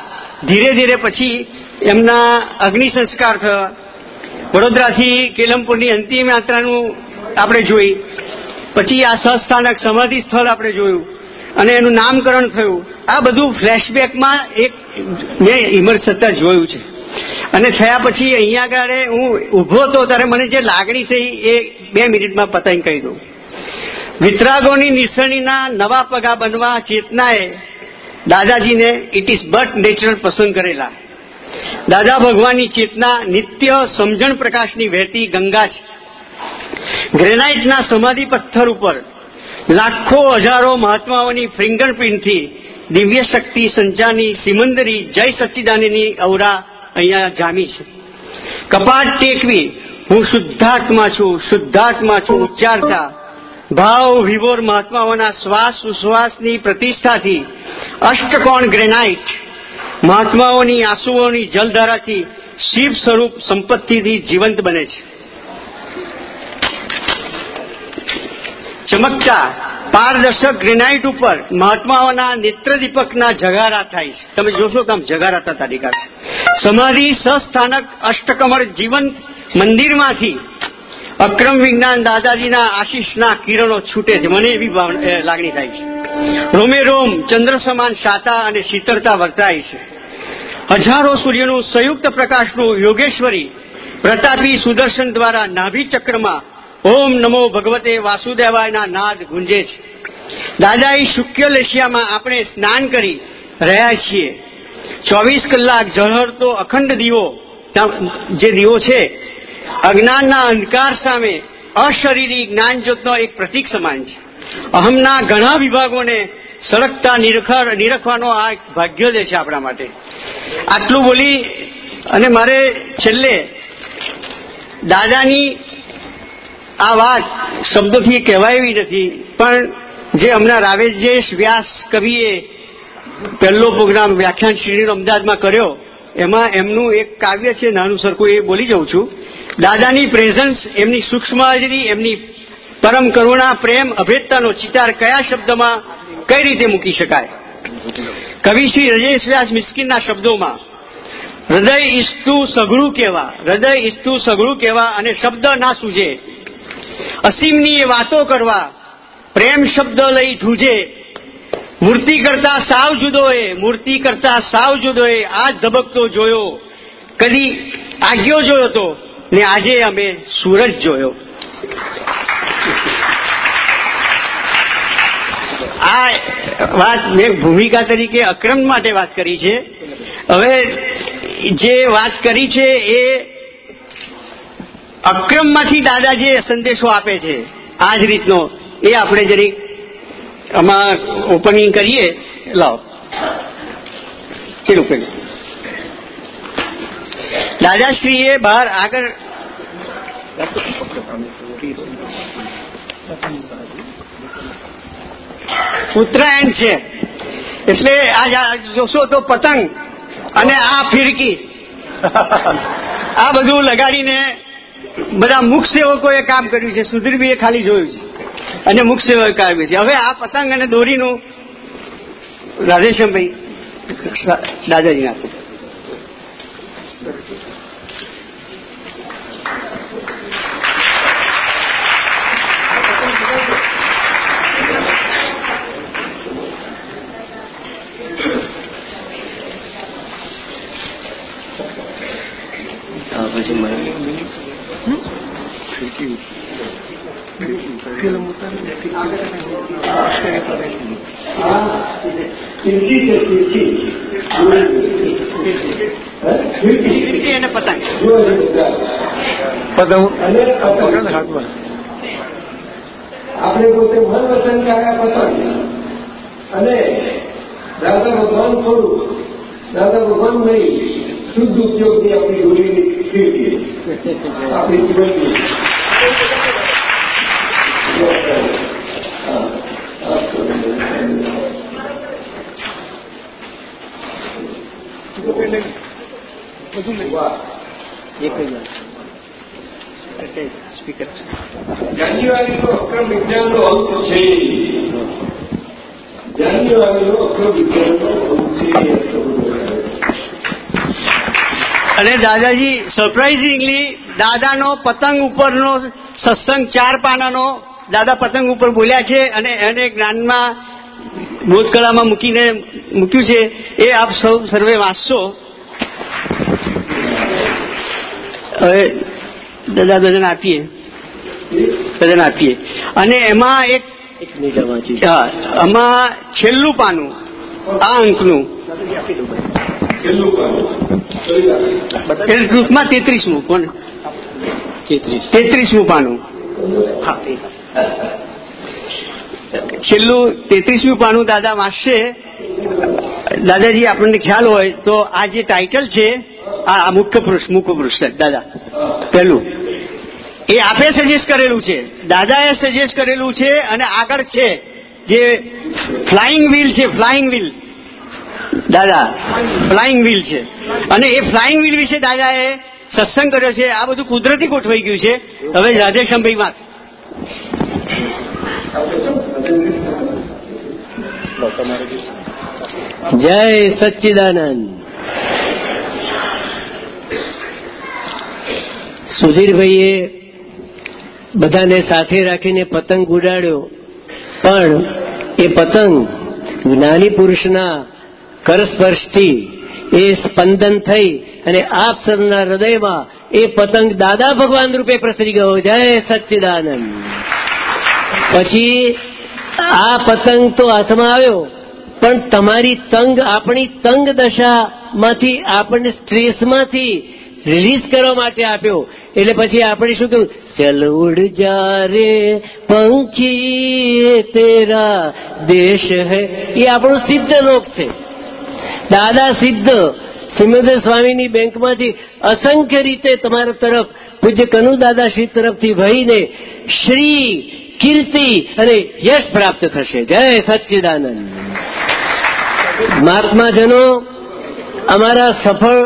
[SPEAKER 19] ધીરે ધીરે પછી એમના અગ્નિ સંસ્કાર થયા. વડોદરાથી કેલમપુરની અંતિમ યાત્રાનું આપણે જોઈ. પછી આ સહસ્થાનક સમાધિ સ્થળ આપણે જોયું. અને એનું નામકરણ થયું. આ બધું ફ્લેશબેકમાં એક મેં ઇમર્જ સત્તા જોયું છે. અને થયા પછી અહીંયા આગળ હું ઊભો હતો ત્યારે મને જે લાગણી થઈ એ બે મિનિટમાં પતાવીને કહી દઉં. વિતરાગોની નિસરણીના નવા પગા બનવા ચેતનાએ દાદાજીને ઇટ ઇઝ બટ નેચરલ પસંદ કરેલા. દાદા ભગવાનની ચેતના નિત્ય સમજણ પ્રકાશની વહેતી ગંગા છે. ગ્રેનાઇટના સમાધિ પથ્થર ઉપર લાખો હજારો મહાત્માઓની ફિંગરપ્રિન્ટથી દિવ્ય શક્તિ સંચારની સિમંદરી જય સચ્ચિદાનની અવરા અહીંયા જામી છે. કપાટ ટેકવી હું શુદ્ધાત્મા છું શુદ્ધાત્મા છું ઉચ્ચારતા. ભાવ વિભોર મહાત્માઓના શ્વાસ ઉશ્વાસની પ્રતિષ્ઠાથી અષ્ટકોણ ગ્રેનાઇટ મહાત્માઓની આંસુઓની જલધારાથી શિવ સ્વરૂપ સંપત્તિથી જીવંત બને છે. ચમકતા પારદર્શક ગ્રેનાઇટ ઉપર મહાત્માઓના નેત્રદીપકના જગારા થાય છે. તમે જોશો કે આમ જગારા થતા દેખાશે સમાધિ સસ્થાનક અષ્ટકમળ જીવંત મંદિરમાંથી અક્રમ વિજ્ઞાન દાદાજીના આશીષના કિરણો છૂટે છે. મને એવી લાગણી થાય છે. રોમે રોમ ચંદ્ર સમાન શાતા અને શીતળતા વર્તાય છે. હજારો સૂર્યનું સંયુક્ત પ્રકાશનું યોગેશ્વરી પ્રતાપી સુદર્શન દ્વારા નાભી ચક્રમાં ઓમ નમો ભગવતે વાસુદેવાયના નાદ ગુંજે છે. દાદાઈ શુક્લએશિયામાં આપણે સ્નાન કરી રહ્યા છીએ. ચોવીસ કલાક ઝળહળતો અખંડ દીવો જે દીવો છે, અજ્ઞાનના અંધકાર સામે અશરીરી જ્ઞાન જ્યોતનો એક પ્રતીક સમાન છે. અહમના ઘણા વિભાગોને સળગતા નિરખવાનો આ એક ભાગ્ય દે છે આપણા માટે. આટલું બોલી અને મારે છેલ્લે દાદાની આ વાત શબ્દોથી કહેવાય એવી નથી, પણ જે હમણાં રાવેશજેશ વ્યાસ કવિએ પહેલો પ્રોગ્રામ વ્યાખ્યાન શ્રેણીનો અમદાવાદમાં કર્યો, એમાં એમનું એક કાવ્ય છે, નાનું સરખું એ બોલી જાઉં છું. દાદાની પ્રેઝન્સ એમની સૂક્ષ્મ હાજરી એમની પરમ કરુણા, પ્રેમ, અભેદતાનો ચિતાર કયા શબ્દમાં કઈ રીતે મૂકી શકાય? કવિ શ્રી રજેશ વ્યાસ મિસ્કિનના શબ્દોમાં, હૃદય ઈચ્છતું સઘળું કેવા હૃદય ઈચ્છતું સઘળું કેવા અને શબ્દ ના સૂજે. અસીમની એ વાતો કરવા, પ્રેમ શબ્દ લઈ ધ્રુજે. મૂર્તિ કરતા સાવ જુદો એ મૂર્તિ કરતા સાવ જુદો એ આ ધબકતો જોયો. કદી આગિયો જોયો તો ને આજે અમે સૂરજ જોયો. આ વાત મેં ભૂમિકા તરીકે અક્રમ માટે વાત કરી છે. હવે જે વાત કરી છે એ અક્રમમાંથી દાદા જે સંદેશો આપે છે. આ જ રીતનો એ આપણે જરીક આમાં ઓપનિંગ કરીએ. લાવ. ચલો પેલું દાદાશ્રીએ બહાર આગળ ઉત્તરાયણ છે. એટલે આ જોશો તો પતંગ અને આ ફિરકી. આ બધું લગાડીને બધા મુખ સેવકોએ કામ કર્યું છે. સુધીરભાઈએ ખાલી જોયું છે. અને મુખ સેવકોએ કાઢ્યું છે. હવે આ પતંગ અને દોરીનું રાધેશ્યામભાઈ દાદાજી
[SPEAKER 3] Haji
[SPEAKER 2] Malik.
[SPEAKER 3] આપણે પોતે મન વચન કાયા પતંગ અને દાદા ભગવાન થોડું દાદા ભગવાન નહીં શુદ્ધ ઉપયોગથી આપણી જોડીની ફિરકી આપણી જીવનની. જાન્યુઆરીનો અક્રમ વિજ્ઞાનનો અંત છે. જાન્યુઆરીનો અક્રમ વિજ્ઞાનનો અંત છે.
[SPEAKER 19] અને દાદાજી સરપ્રાઇઝિંગલી દાદાનો પતંગ ઉપરનો સત્સંગ ચાર પાનાનો દાદા પતંગ ઉપર બોલ્યા છે અને એને જ્ઞાનમાં બોધકળામાં મૂકીને મૂક્યું છે. એ આપ સૌ સર્વે વાંચશો. હવે દાદા બધાને આપીએ. બધાને આપીએ. અને એમાં એક આમાં છેલ્લું પાનું, આ અંકનું.
[SPEAKER 3] છેલ્લું પાનું
[SPEAKER 19] તેત્રીસમું કોણ? તેત્રીસમું પાનું. હા છેલ્લું તેત્રીસમું પાનું દાદા વાંચશે. દાદાજી આપણને ખ્યાલ હોય તો આ જે ટાઇટલ છે આ આ મુખ્ય પુરુષ મુખ્ય પુરુષ દાદા. પહેલું. એ આપે સજેસ્ટ કરેલું છે. દાદાએ સજેસ્ટ કરેલું છે અને આગળ છે જે ફ્લાઇંગ વ્હીલ છે ફ્લાઇંગ વ્હીલ દાદા. ફ્લાઇંગ વ્હીલ છે. અને એ ફ્લાઇંગ વ્હીલ વિશે દાદાએ સત્સંગ કર્યો છે. આ બધું કુદરતી ગોઠવાઈ ગયું છે. હવે રાધેશ્યામભાઈ વાત.
[SPEAKER 20] જય સચ્ચિદાનંદ. સુધીરભાઈએ બધાને સાથે રાખીને પતંગ ઉડાડ્યો. પણ એ પતંગ જ્ઞાની પુરુષના કરસ્પર્શથી એ સ્પંદન થઈ અને આપ સૌના હૃદયમાં એ પતંગ દાદા ભગવાન રૂપે પ્રસરી ગયો. જય સચ્ચિદાનંદ. પછી આ પતંગ તો હાથમાં આવ્યો, પણ તમારી તંગ, આપણી તંગ દશામાંથી, આપણને સ્ટ્રેસમાંથી રિલીઝ કરવા માટે આપ્યો. એટલે પછી આપણે શું કહ્યું? ચલ ઉડ જા રે, પંખી તેરા દેશ હૈ. એ આપણું સિદ્ધ લોક છે. દાદા સિદ્ધ સિમોદર સ્વામીની બેંકમાંથી અસંખ્ય રીતે તમારા તરફ, પૂજ્ય કનુ દાદાશ્રી તરફથી વહીને શ્રી, કીર્તિ અને યશ પ્રાપ્ત થશે. જય સચ્ચિદાનંદ. મહાત્માજનો અમારા સફળ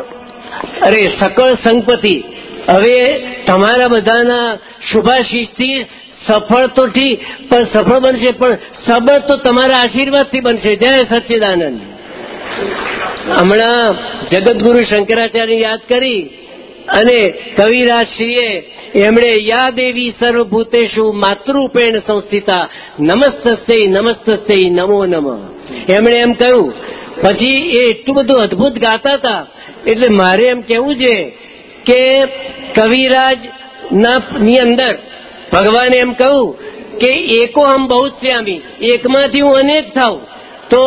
[SPEAKER 20] અરે સકળ સંપત્તિ. હવે તમારા બધાના શુભાશીષથી સફળ તો ઠીક, પણ સફળ બનશે, પણ સબળ તો તમારા આશીર્વાદથી બનશે. જય સચ્ચિદાનંદ. હમણાં જગતગુરુ શંકરાચાર્ય યાદ કરી અને કવિરાજશ્રીએ એમણે યા દેવી સર્વભૂતેશુ માતૃપેણ સંસ્થિતા નમસ્તસ્ય નમસ્તસ્ય નમો નમ. એમણે એમ કહ્યું, પછી એ એટલું બધું અદભુત ગાતા હતા એટલે મારે એમ કહેવું છે કે કવિરાજ ના અંદર ભગવાને એમ કહ્યું કે એકો હમ બહુ શ્યામી એકમાંથી હું અનેક થાઉં, તો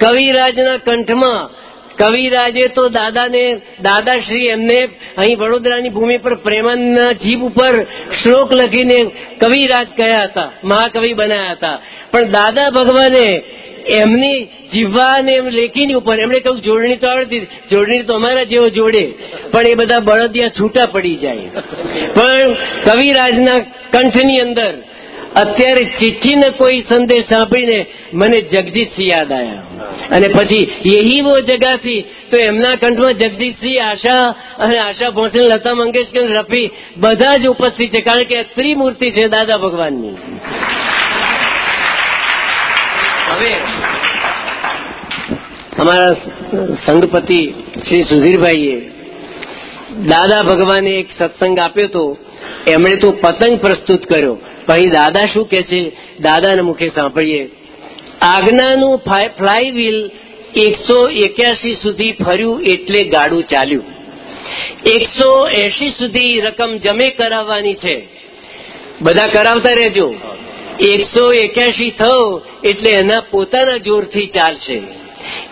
[SPEAKER 20] કવિરાજના કંઠમાં. કવિરાજે તો દાદાને, દાદાશ્રી એમને અહીં વડોદરાની ભૂમિ પર પ્રેમાનંદના જીભ ઉપર શ્લોક લખીને કવિરાજ કહ્યા હતા, મહાકવિ બનાયા હતા. પણ દાદા ભગવાને એમની જીવવાને એમ લેખીની ઉપર, એમણે કહ્યું, જોડણી તો આવડતી, જોડણી તો અમારા જેવો જોડે, પણ એ બધા બળદિયા છૂટા પડી જાય. પણ કવિરાજના કંઠની અંદર અત્યારે ચિઠ્ઠીને કોઈ સંદેશ સાંભળીને મને જગદીશસિંહ યાદ આવ્યા અને પછી યહી વો જગાથી તો એમના કંઠમાં જગદીશસિંહ આશા અને આશા ભોંસલે, લતા મંગેશકર, રફી બધા જ ઉપસ્થિત છે. કારણ કે ત્રિમૂર્તિ છે દાદા ભગવાનની. હવે અમારા સંઘપતિ શ્રી સુધીરભાઈએ દાદા ભગવાને એક સત્સંગ આપ્યો હતો એમણે તો પતંગ પ્રસ્તુત કર્યો. અહીં દાદા શું કે છે? દાદાના મુખે સાંભળીએ. આજ્ઞાનું ફ્લાય વ્હીલ એકસો એક્યાસી સુધી ફર્યું એટલે ગાડું ચાલ્યું. એકસો એસી સુધી રકમ જમે કરાવવાની છે. બધા કરાવતા રહેજો. એકસો એક્યાસી થયો એટલે એના પોતાના જોરથી ચાલશે.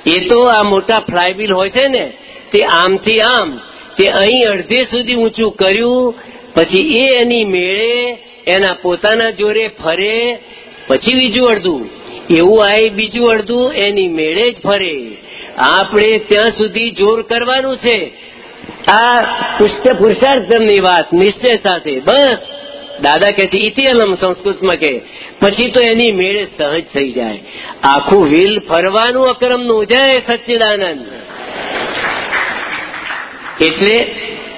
[SPEAKER 20] એ તો આ મોટા ફ્લાયવ્હીલ હોય છે ને, તે આમથી આમ તે અહીં અડધે સુધી ઊંચું કર્યું, પછી એ એની મેળે, એના પોતાના જોરે ફરે, પછી બીજું અડધું. એવું આ બીજું અડધું એની મેળે જ ફરે. આપણે ત્યાં સુધી જોર કરવાનું છે. આ પુષ્ટ પુરુષાર્થની વાત નિશ્ચય સાથે. બસ. દાદા કે છે ઇતિઅલમ સંસ્કૃતમાં કે. પછી તો એની મેળે સહજ થઈ જાય. આખું વ્હીલ ફરવાનું અક્રમનું જય સચ્ચિદાનંદ. એટલે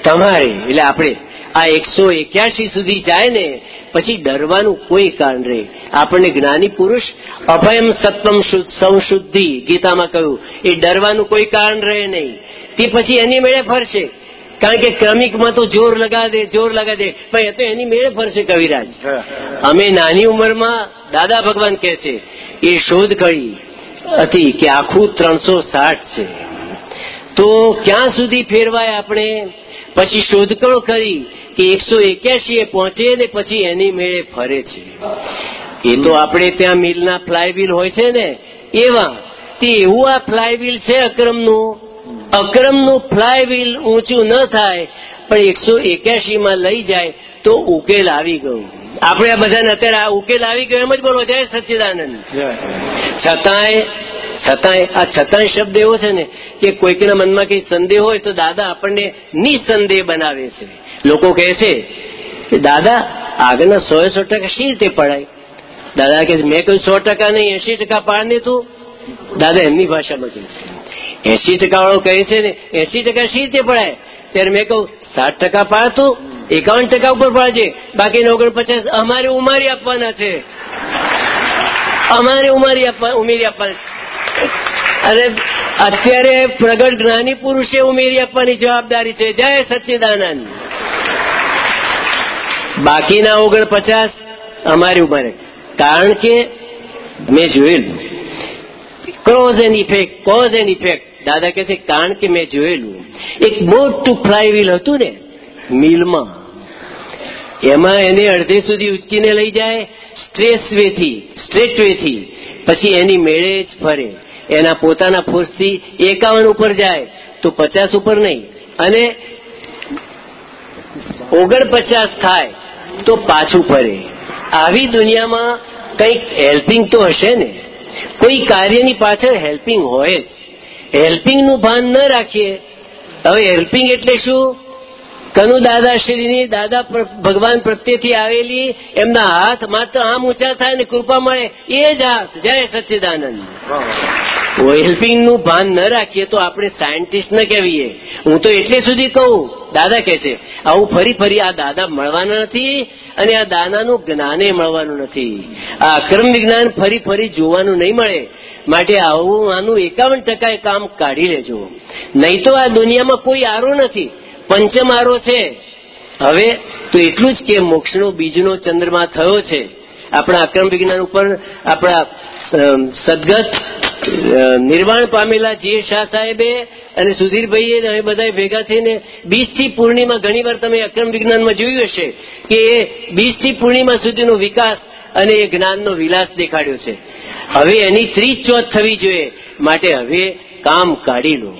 [SPEAKER 20] તમારે એટલે આપણે આ એકસો એક્યાસી સુધી જાય ને પછી ડરવાનું કોઈ કારણ રહે. આપણને જ્ઞાની પુરુષ અભયમ સત્વમ સંશુદ્ધિ ગીતામાં કહ્યું એ ડરવાનું કોઈ કારણ રહે નહીં. તે પછી એની મેળે ફરશે. કારણ કે ક્રમિકમાં તો જોર લગા દે જોર લગા દે. પણ એ તો એની મેળે ફરશે કવિરાજ. અમે નાની ઉંમરમાં દાદા ભગવાન કહે છે એ શોધ કરી હતી કે આખું ત્રણસો સાઠ છે. તો ક્યાં સુધી ફેરવાય આપણે? પછી શોધખોળ કરી કે એકસો એક્યાસી એ પહોંચે ને પછી એની મેળે ફરે છે. એ તો આપણે ત્યાં મિલના ફ્લાયવીલ હોય છે ને એવા. તે એવું આ ફ્લાયવીલ છે અક્રમનું? અક્રમનું ફ્લાયવીલ ઊંચું ન થાય પણ એકસો એક્યાસીમાં લઈ જાય તો ઉકેલ આવી ગયું. આપણે આ બધાને અત્યારે આ ઉકેલ આવી ગયો એમ જ બોલો. જય સચ્ચિદાનંદ છતાંય છતાંય, આ છતાંય શબ્દ એવો છે ને કે કોઈકના મનમાં કઈ સંદેહ હોય તો દાદા આપણને નિસંદેહ બનાવે છે. લોકો કહે છે કે, દાદા, આગળના સો સો ટકા શી રીતે પડાય દાદા કે મેં કહ્યું, સો ટકા નહીં એસી ટકા પાડને તું. દાદા એમની ભાષામાં કહે છે. એસી ટકા વાળો કહે છે ને એસી ટકા શી રીતે પડાય ત્યારે મેં કહું સાત ટકા પાડતું એકાવન ટકા ઉપર પાડજે, બાકી ઓગણપચાસ અમારે ઉમારી આપવાના છે. અમારે ઉમારી આપવા, ઉમેરી આપવાના અરે અત્યારે પ્રગટ જ્ઞાની પુરુષે ઉમેરી આપવાની જવાબદારી છે. જય સચ્ચિદાનંદ. બાકીના ઓગણપચાસ અમારી ઉંમરે. કારણ કે મેં જોયેલું. Cause and effect cause and effect દાદા કે છે, કારણ કે મેં જોયેલું. એક મોટું ફ્લાય વ્હીલ હતું ને, મિલમાં. એમાં એને અડધે સુધી ઉચકીને લઈ જાય સ્ટ્રેસ વેથી સ્ટ્રેટ વેથી પછી એની મેળે જ ફરે. એના પોતાના ફોર્સથી એકાવન ઉપર જાય તો પચાસ ઉપર નહીં. અને ઓગણપચાસ થાય તો પાછું ફરે. આવી દુનિયામાં કંઈક હેલ્પિંગ તો હશે ને? કોઈ કાર્યની પાછળ હેલ્પિંગ હોય જ. હેલ્પિંગનું ભાન ન રાખીએ. હવે હેલ્પિંગ એટલે શું? કનુ દાદાશ્રીની દાદા ભગવાન પ્રત્યેથી આવેલી, એમના હાથ માત્ર આમ ઊંચા થાય ને કૃપા મળે, એ જ હાથ. જય સચ્ચિદાનંદ. હેલ્પિંગનું ભાન ન રાખીએ તો આપણે સાયન્ટિસ્ટ ન કહેવીએ. હું તો એટલે સુધી કહું, દાદા કહે છે, આવું ફરી ફરી આ દાદા મળવાના નથી અને આ દાદાનું જ્ઞાને મળવાનું નથી. આ અક્રમ વિજ્ઞાન ફરી ફરી જોવાનું નહીં મળે. માટે આવું આનું એકાવન ટકા કામ કાઢી લેજો. નહીં તો આ દુનિયામાં કોઈ આરો નથી. પંચમ આરો છે. હવે તો એટલું જ કે મોક્ષનો બીજનો ચંદ્રમા થયો છે. આપણા અક્રમ વિજ્ઞાન ઉપર આપણા સદગત નિર્વાણ પામેલા જીએ શાહ સાહેબે અને સુધીરભાઈએ અમે બધા ભેગા થઈને બીજથી પૂર્ણિમા ઘણી વાર તમે અક્રમ વિજ્ઞાનમાં જોયું હશે કે એ બીજથી પૂર્ણિમા સુધીનો વિકાસ અને એ જ્ઞાનનો વિલાસ દેખાડ્યો છે. હવે એની ત્રીસ ચોથ થવી જોઈએ. માટે હવે કામ કાઢી લો.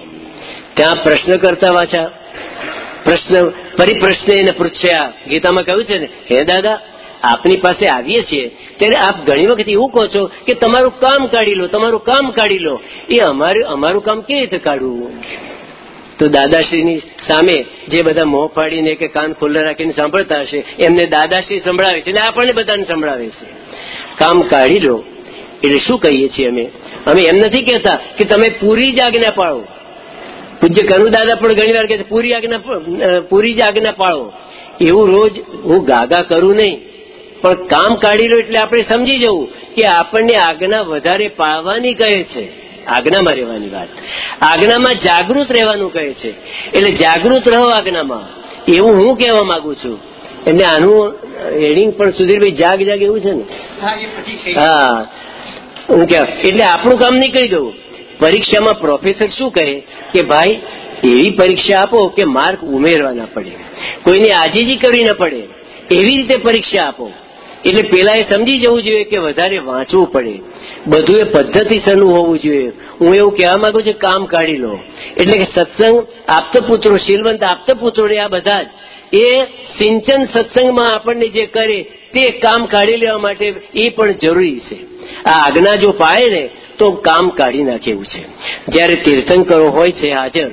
[SPEAKER 20] ત્યાં પ્રશ્ન કરતા વાંચા. પ્રશ્ન, પરિપ્રશ્ન એને પૂછ્યા. ગીતામાં કહ્યું છે ને, હે દાદા આપની પાસે આવીએ છીએ, ત્યારે આપ ઘણી વખત એવું કહો છો કે તમારું કામ કાઢી લો, તમારું કામ કાઢી લો. એ અમારું અમારું કામ કેવી રીતે કાઢવું? તો દાદાશ્રીની સામે જે બધા મોં ફાડીને કે કાન ખુલ્લા રાખીને સાંભળતા હશે, એમને દાદાશ્રી સંભળાવે છે અને આપણને બધાને સંભળાવે છે. કામ કાઢી લો. એટલે શું કહીએ છીએ અમે? અમે એમ નથી કહેતા કે તમે પૂરી જ આજ્ઞા પાળો. પૂજ્ય કનુ દાદા પણ ઘણી વાર છે, પૂરી આજ્ઞા પૂરી જ આજ્ઞા પાળો. એવું રોજ હું ગાગા કરું નહીં. પણ કામ કાઢી લો એટલે આપણે સમજી જવું કે આપણને આજ્ઞા વધારે પાળવાની કહે છે. આજ્ઞામાં રહેવાની વાત. આજ્ઞામાં જાગૃત રહેવાનું કહે છે. એટલે જાગૃત રહો આજ્ઞામાં. એવું હું કહેવા માંગુ છું. એટલે આનું હેડિંગ પણ સુધીરભાઈ જાગ જાગ એવું છે ને? હા હું. કે એટલે આપણું કામ નીકળી જવું પરીક્ષામાં પ્રોફેસર શું કહે? કે ભાઈ એવી પરીક્ષા આપો કે માર્ક ઉમેરવા ના પડે. કોઈને આજીજી કરવી ના પડે. એવી રીતે પરીક્ષા આપો. એટલે પેલા એ સમજી જવું જોઈએ કે વધારે વાંચવું પડે. બધું એ પદ્ધતિસરનું હોવું જોઈએ. હું એવું કહેવા માંગુ છું, કામ કાઢી લો. એટલે કે સત્સંગ આપતપુત્રો શીલવંત આપતપુત્રો આ બધા જ. એ સિંચન સત્સંગમાં આપણને જે કરે તે કામ કાઢી લેવા માટે એ પણ જરૂરી છે. આ આજ્ઞા જો પાડે ને, તો કામ કાઢી નાખે એવું છે. જ્યારે તીર્થંકરો હોય છે હાજર,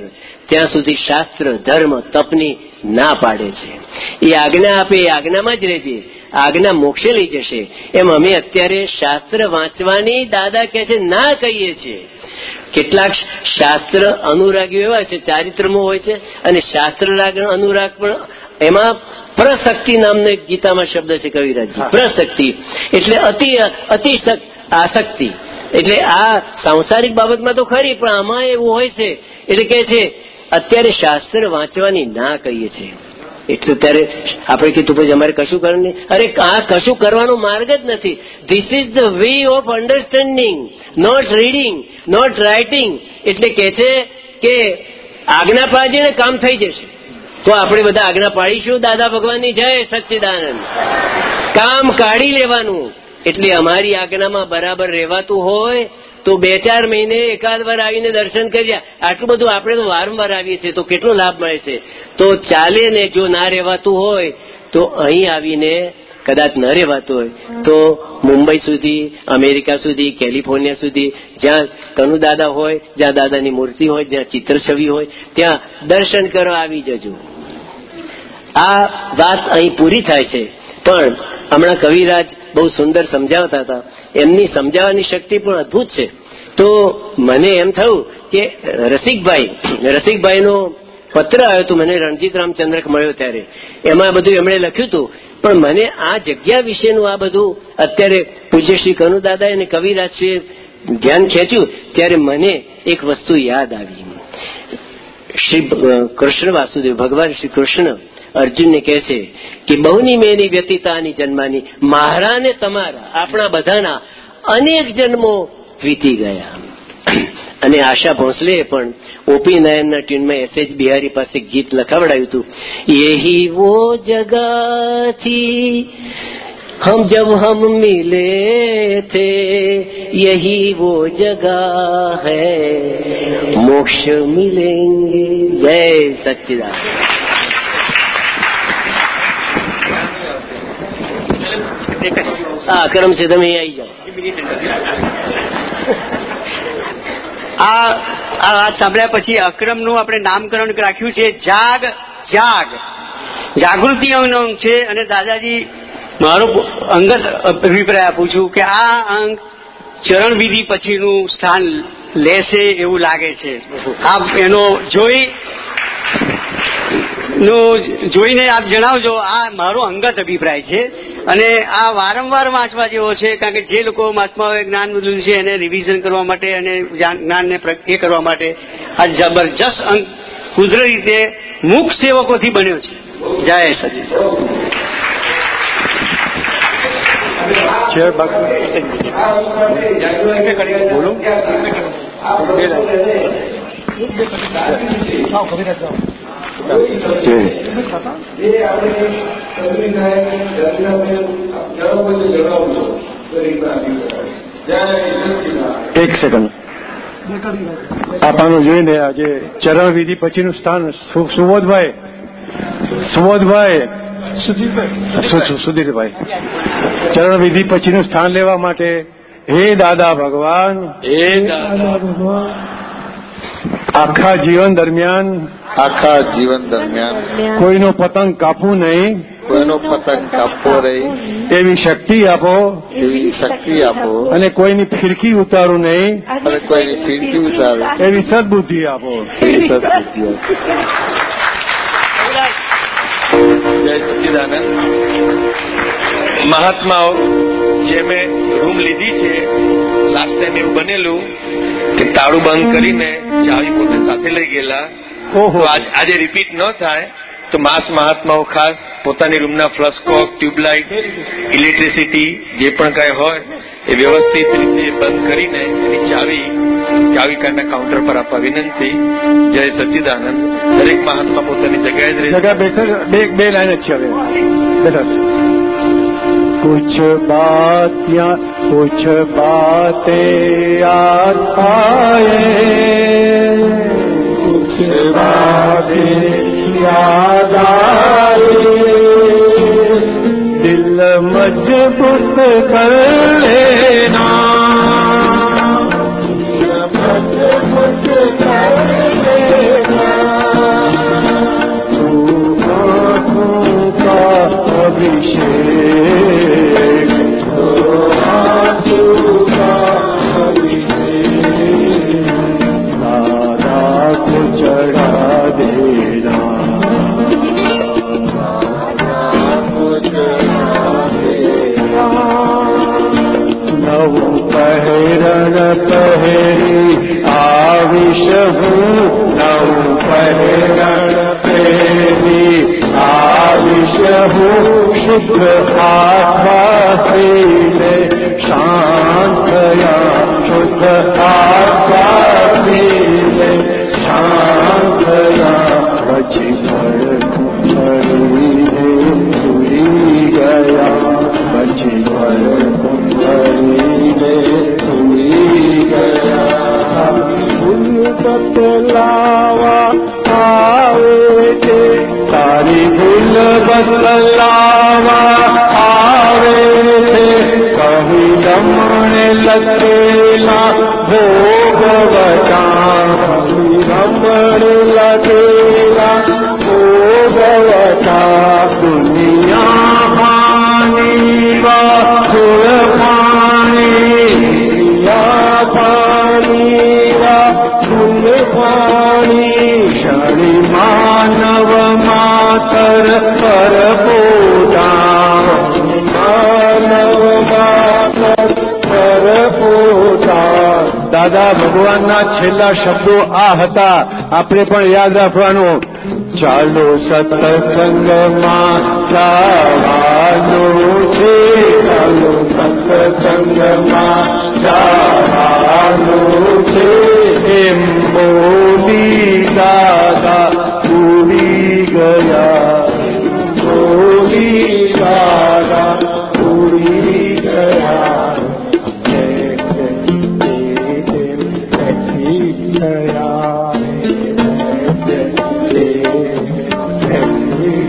[SPEAKER 20] ત્યાં સુધી શાસ્ત્ર, ધર્મ, તપની ના પાડે છે. એ આજ્ઞા આપે એ આજ્ઞામાં જ રહેજે. આજ્ઞા મોક્ષે લઈ જશે. એમ અમે અત્યારે શાસ્ત્ર વાંચવાની દાદા કે છે ના કહીએ છીએ. કેટલાક શાસ્ત્ર અનુરાગીઓ એવા છે ચારિત્રમાં હોય છે અને શાસ્ત્ર અનુરાગ પણ એમાં પ્રશક્તિ નામનો એક ગીતામાં શબ્દ છે કવિરાજજી. પ્રશક્તિ. એટલે અતિ અતિ આસક્તિ. એટલે આ સાંસારિક બાબતમાં તો ખરી પણ આમાં એવું હોય છે. એટલે કે છે અત્યારે શાસ્ત્ર વાંચવાની ના કહીએ છીએ. એટલે ત્યારે આપણે કીધું પછી અમારે કશું કરવાનું અરે, આ કશું કરવાનો માર્ગ જ નથી. This is the way of understanding not reading not writing એટલે કે છે કે આજ્ઞા પાડીને કામ થઈ જશે. તો આપણે બધા આજ્ઞા પાડીશું, દાદા ભગવાનની જય સચ્ચિદાનંદ. કામ કાઢી લેવાનું. એટલે અમારી આજ્ઞામાં બરાબર રહેવાતું હોય તો બે ચાર મહિને એકાદ વાર આવીને દર્શન કર્યા. આટલું બધું આપણે તો વારંવાર આવીએ છીએ, તો કેટલો લાભ મળે છે? તો ચાલે ને જો ના રહેવાતું હોય, તો અહીં આવીને કદાચ ન રહેવાતું હોય. તો મુંબઈ સુધી, અમેરિકા સુધી, કેલિફોર્નિયા સુધી, જ્યાં કનુ દાદા હોય, જ્યાં દાદાની મૂર્તિ હોય, જ્યાં ચિત્ર છવી હોય, ત્યાં દર્શન કરવા આવી જજો. આ વાત અહીં પૂરી થાય છે. પણ હમણાં કવિરાજ બહુ સુંદર સમજાવતા હતા. એમની સમજાવવાની શક્તિ પણ અદભુત છે. તો મને એમ થયું કે રસિકભાઈ, રસિકભાઈનો પત્ર આવ્યો હતો, મને રણજીત રામચંદ્રક મળ્યો ત્યારે. એમાં બધું એમણે લખ્યું હતું. પણ મને આ જગ્યા વિશેનું આ બધું અત્યારે પૂજ્ય શ્રી કનુ દાદા અને કવિરાજશ્રીએ ધ્યાન ખેંચ્યું ત્યારે મને એક વસ્તુ યાદ આવી. શ્રી કૃષ્ણ વાસુદેવ, ભગવાન શ્રી કૃષ્ણ અર્જુનને કહે છે કે બહુની મેની વ્યતીતાની જન્માની મારા ને તમારા આપણા બધાના અનેક જન્મો વીતી ગયા અને આશા ભોંસલે પણ ઓપી નયનના ટ્યુનમાં એસ એચ બિહારી પાસે ગીત લખાવડાયું હતું યહી વો જગા થી हम जब हम मिले थे यही वो जगह है मोक्ष मिलेंगे जय सच्चिदान હા કરમ તમે આવી જાઓ.
[SPEAKER 19] આ વાત સાંભળ્યા પછી અક્રમનું આપણે નામકરણ રાખ્યું છે, જાગ જાગ. જાગૃતિ અંગ છે અને દાદાજી મારો અંગત અભિપ્રાય આપું છું કે આ અંગ ચરણ વિધિ પછીનું સ્થાન લેશે એવું લાગે છે. આપ એનો જોઈ નું જોઈને આપ જણાવજો આ મારો અંગત અભિપ્રાય છે અને આ વારંવાર વાંચવા જેવો છે કારણ કે જે લોકો મહાત્માઓએ જ્ઞાન લીધું છે એને રિવિઝન કરવા માટે અને જ્ઞાનને એ કરવા માટે આ જબરજસ્ત અંક કુદરતી રીતે મુખ સેવકોથી બન્યો છે. જય સચિન.
[SPEAKER 1] છે બોલો. એક સેકન્ડ આપણને જોઈને આજે ચરણ વિધિ પછીનું સ્થાન સુ- સુબોધભાઈ. સુબોધભાઈ. સુધીરભાઈ. ચરણ વિધિ પછીનું સ્થાન લેવા માટે હે દાદા ભગવાન.
[SPEAKER 8] હે દાદા ભગવાન.
[SPEAKER 1] આખા જીવન દરમિયાન
[SPEAKER 8] આખા જીવન દરમિયાન
[SPEAKER 1] કોઈનો પતંગ કાપવું નહીં.
[SPEAKER 8] કોઈનો પતંગ કાપવો નહીં.
[SPEAKER 1] એવી શક્તિ આપો.
[SPEAKER 8] એવી શક્તિ આપો.
[SPEAKER 1] અને કોઈની ફિરકી ઉતારું નહીં.
[SPEAKER 8] અને કોઈની ફીરકી ઉતારો.
[SPEAKER 1] એવી સદબુદ્ધિ આપો.
[SPEAKER 8] એવી સદબુદ્ધિ આપો. જય સચ્ચિદાનંદ મહાત્માઓ જે મેં રૂમ લીધી છે લાસ્ટ ટાઈમ એવું બનેલું કે તાળું બંધ કરીને ચાવી પોતે સાથે લઈ ગયેલા. આજે રિપીટ ન થાય તો માસ મહાત્માઓ ખાસ પોતાની રૂમના ફ્લસ્કો ટ્યુબલાઇટ ઇલેક્ટ્રિસિટી જે પણ કાંઈ હોય એ વ્યવસ્થિત રીતે બંધ કરીને એની ચાવી ચાવી કાર્ડના કાઉન્ટર પર આપવા વિનંતી. જય સચ્ચિદાનંદ દરેક મહાત્મા પોતાની જગ્યાએ જ રહે
[SPEAKER 1] બે બે લાઈન જ છે હવે. બેઠા कुछ बात या कुछ बातें याद आए कुछ बातें याद आए दिल मजबूत कर लेना मजबूत कर लेना तू आंसू का अभिषेक પહેરણ હેરી આવિશ હું નવ પહેરણ પહેરી આવિશ હું શુદ્ધ આત્માથીને શાંતયા શુદ્ધ આત્માથીને શાંતયા પછી ફળીને સુઈ ગયા પછી ફળ સુઈ ફૂલ બદલાવા આવે છે તારી ભૂલ બદલાવા આવે છે કહી રમણે લખેલા ભોગવતા કહી રમણ લખેલા ભોગ દુનિયા માતર પર પોતા માનવ પર પોતા દાદા, ભગવાનના છેલ્લા શબ્દો આ હતા. આપણે પણ યાદ રાખવાનું. ચાલો સત્સંગમાં જવાનું છે. ચાલો સત્સંગમાં જવાનું છે. એમ બોલી દાદા ઉડી ગયા બોલી દાદા ઉડી ગયા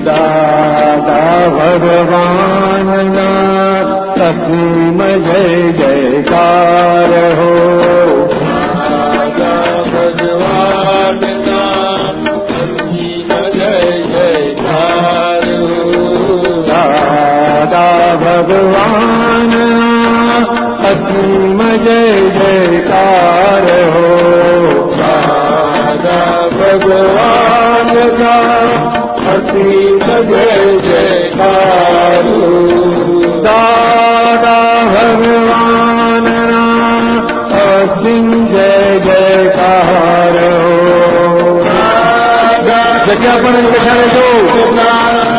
[SPEAKER 1] દાદા ભગવાનના તકીમ જય જયકાર હો દાદા ભગવાનના અસીમ જય જયકાર હો દાદા ભગવાનના અસીમ જય જયકાર દાદા ભગવાનના અસીમ જય જયકાર જગ્યા પણ બેઠા રહેજો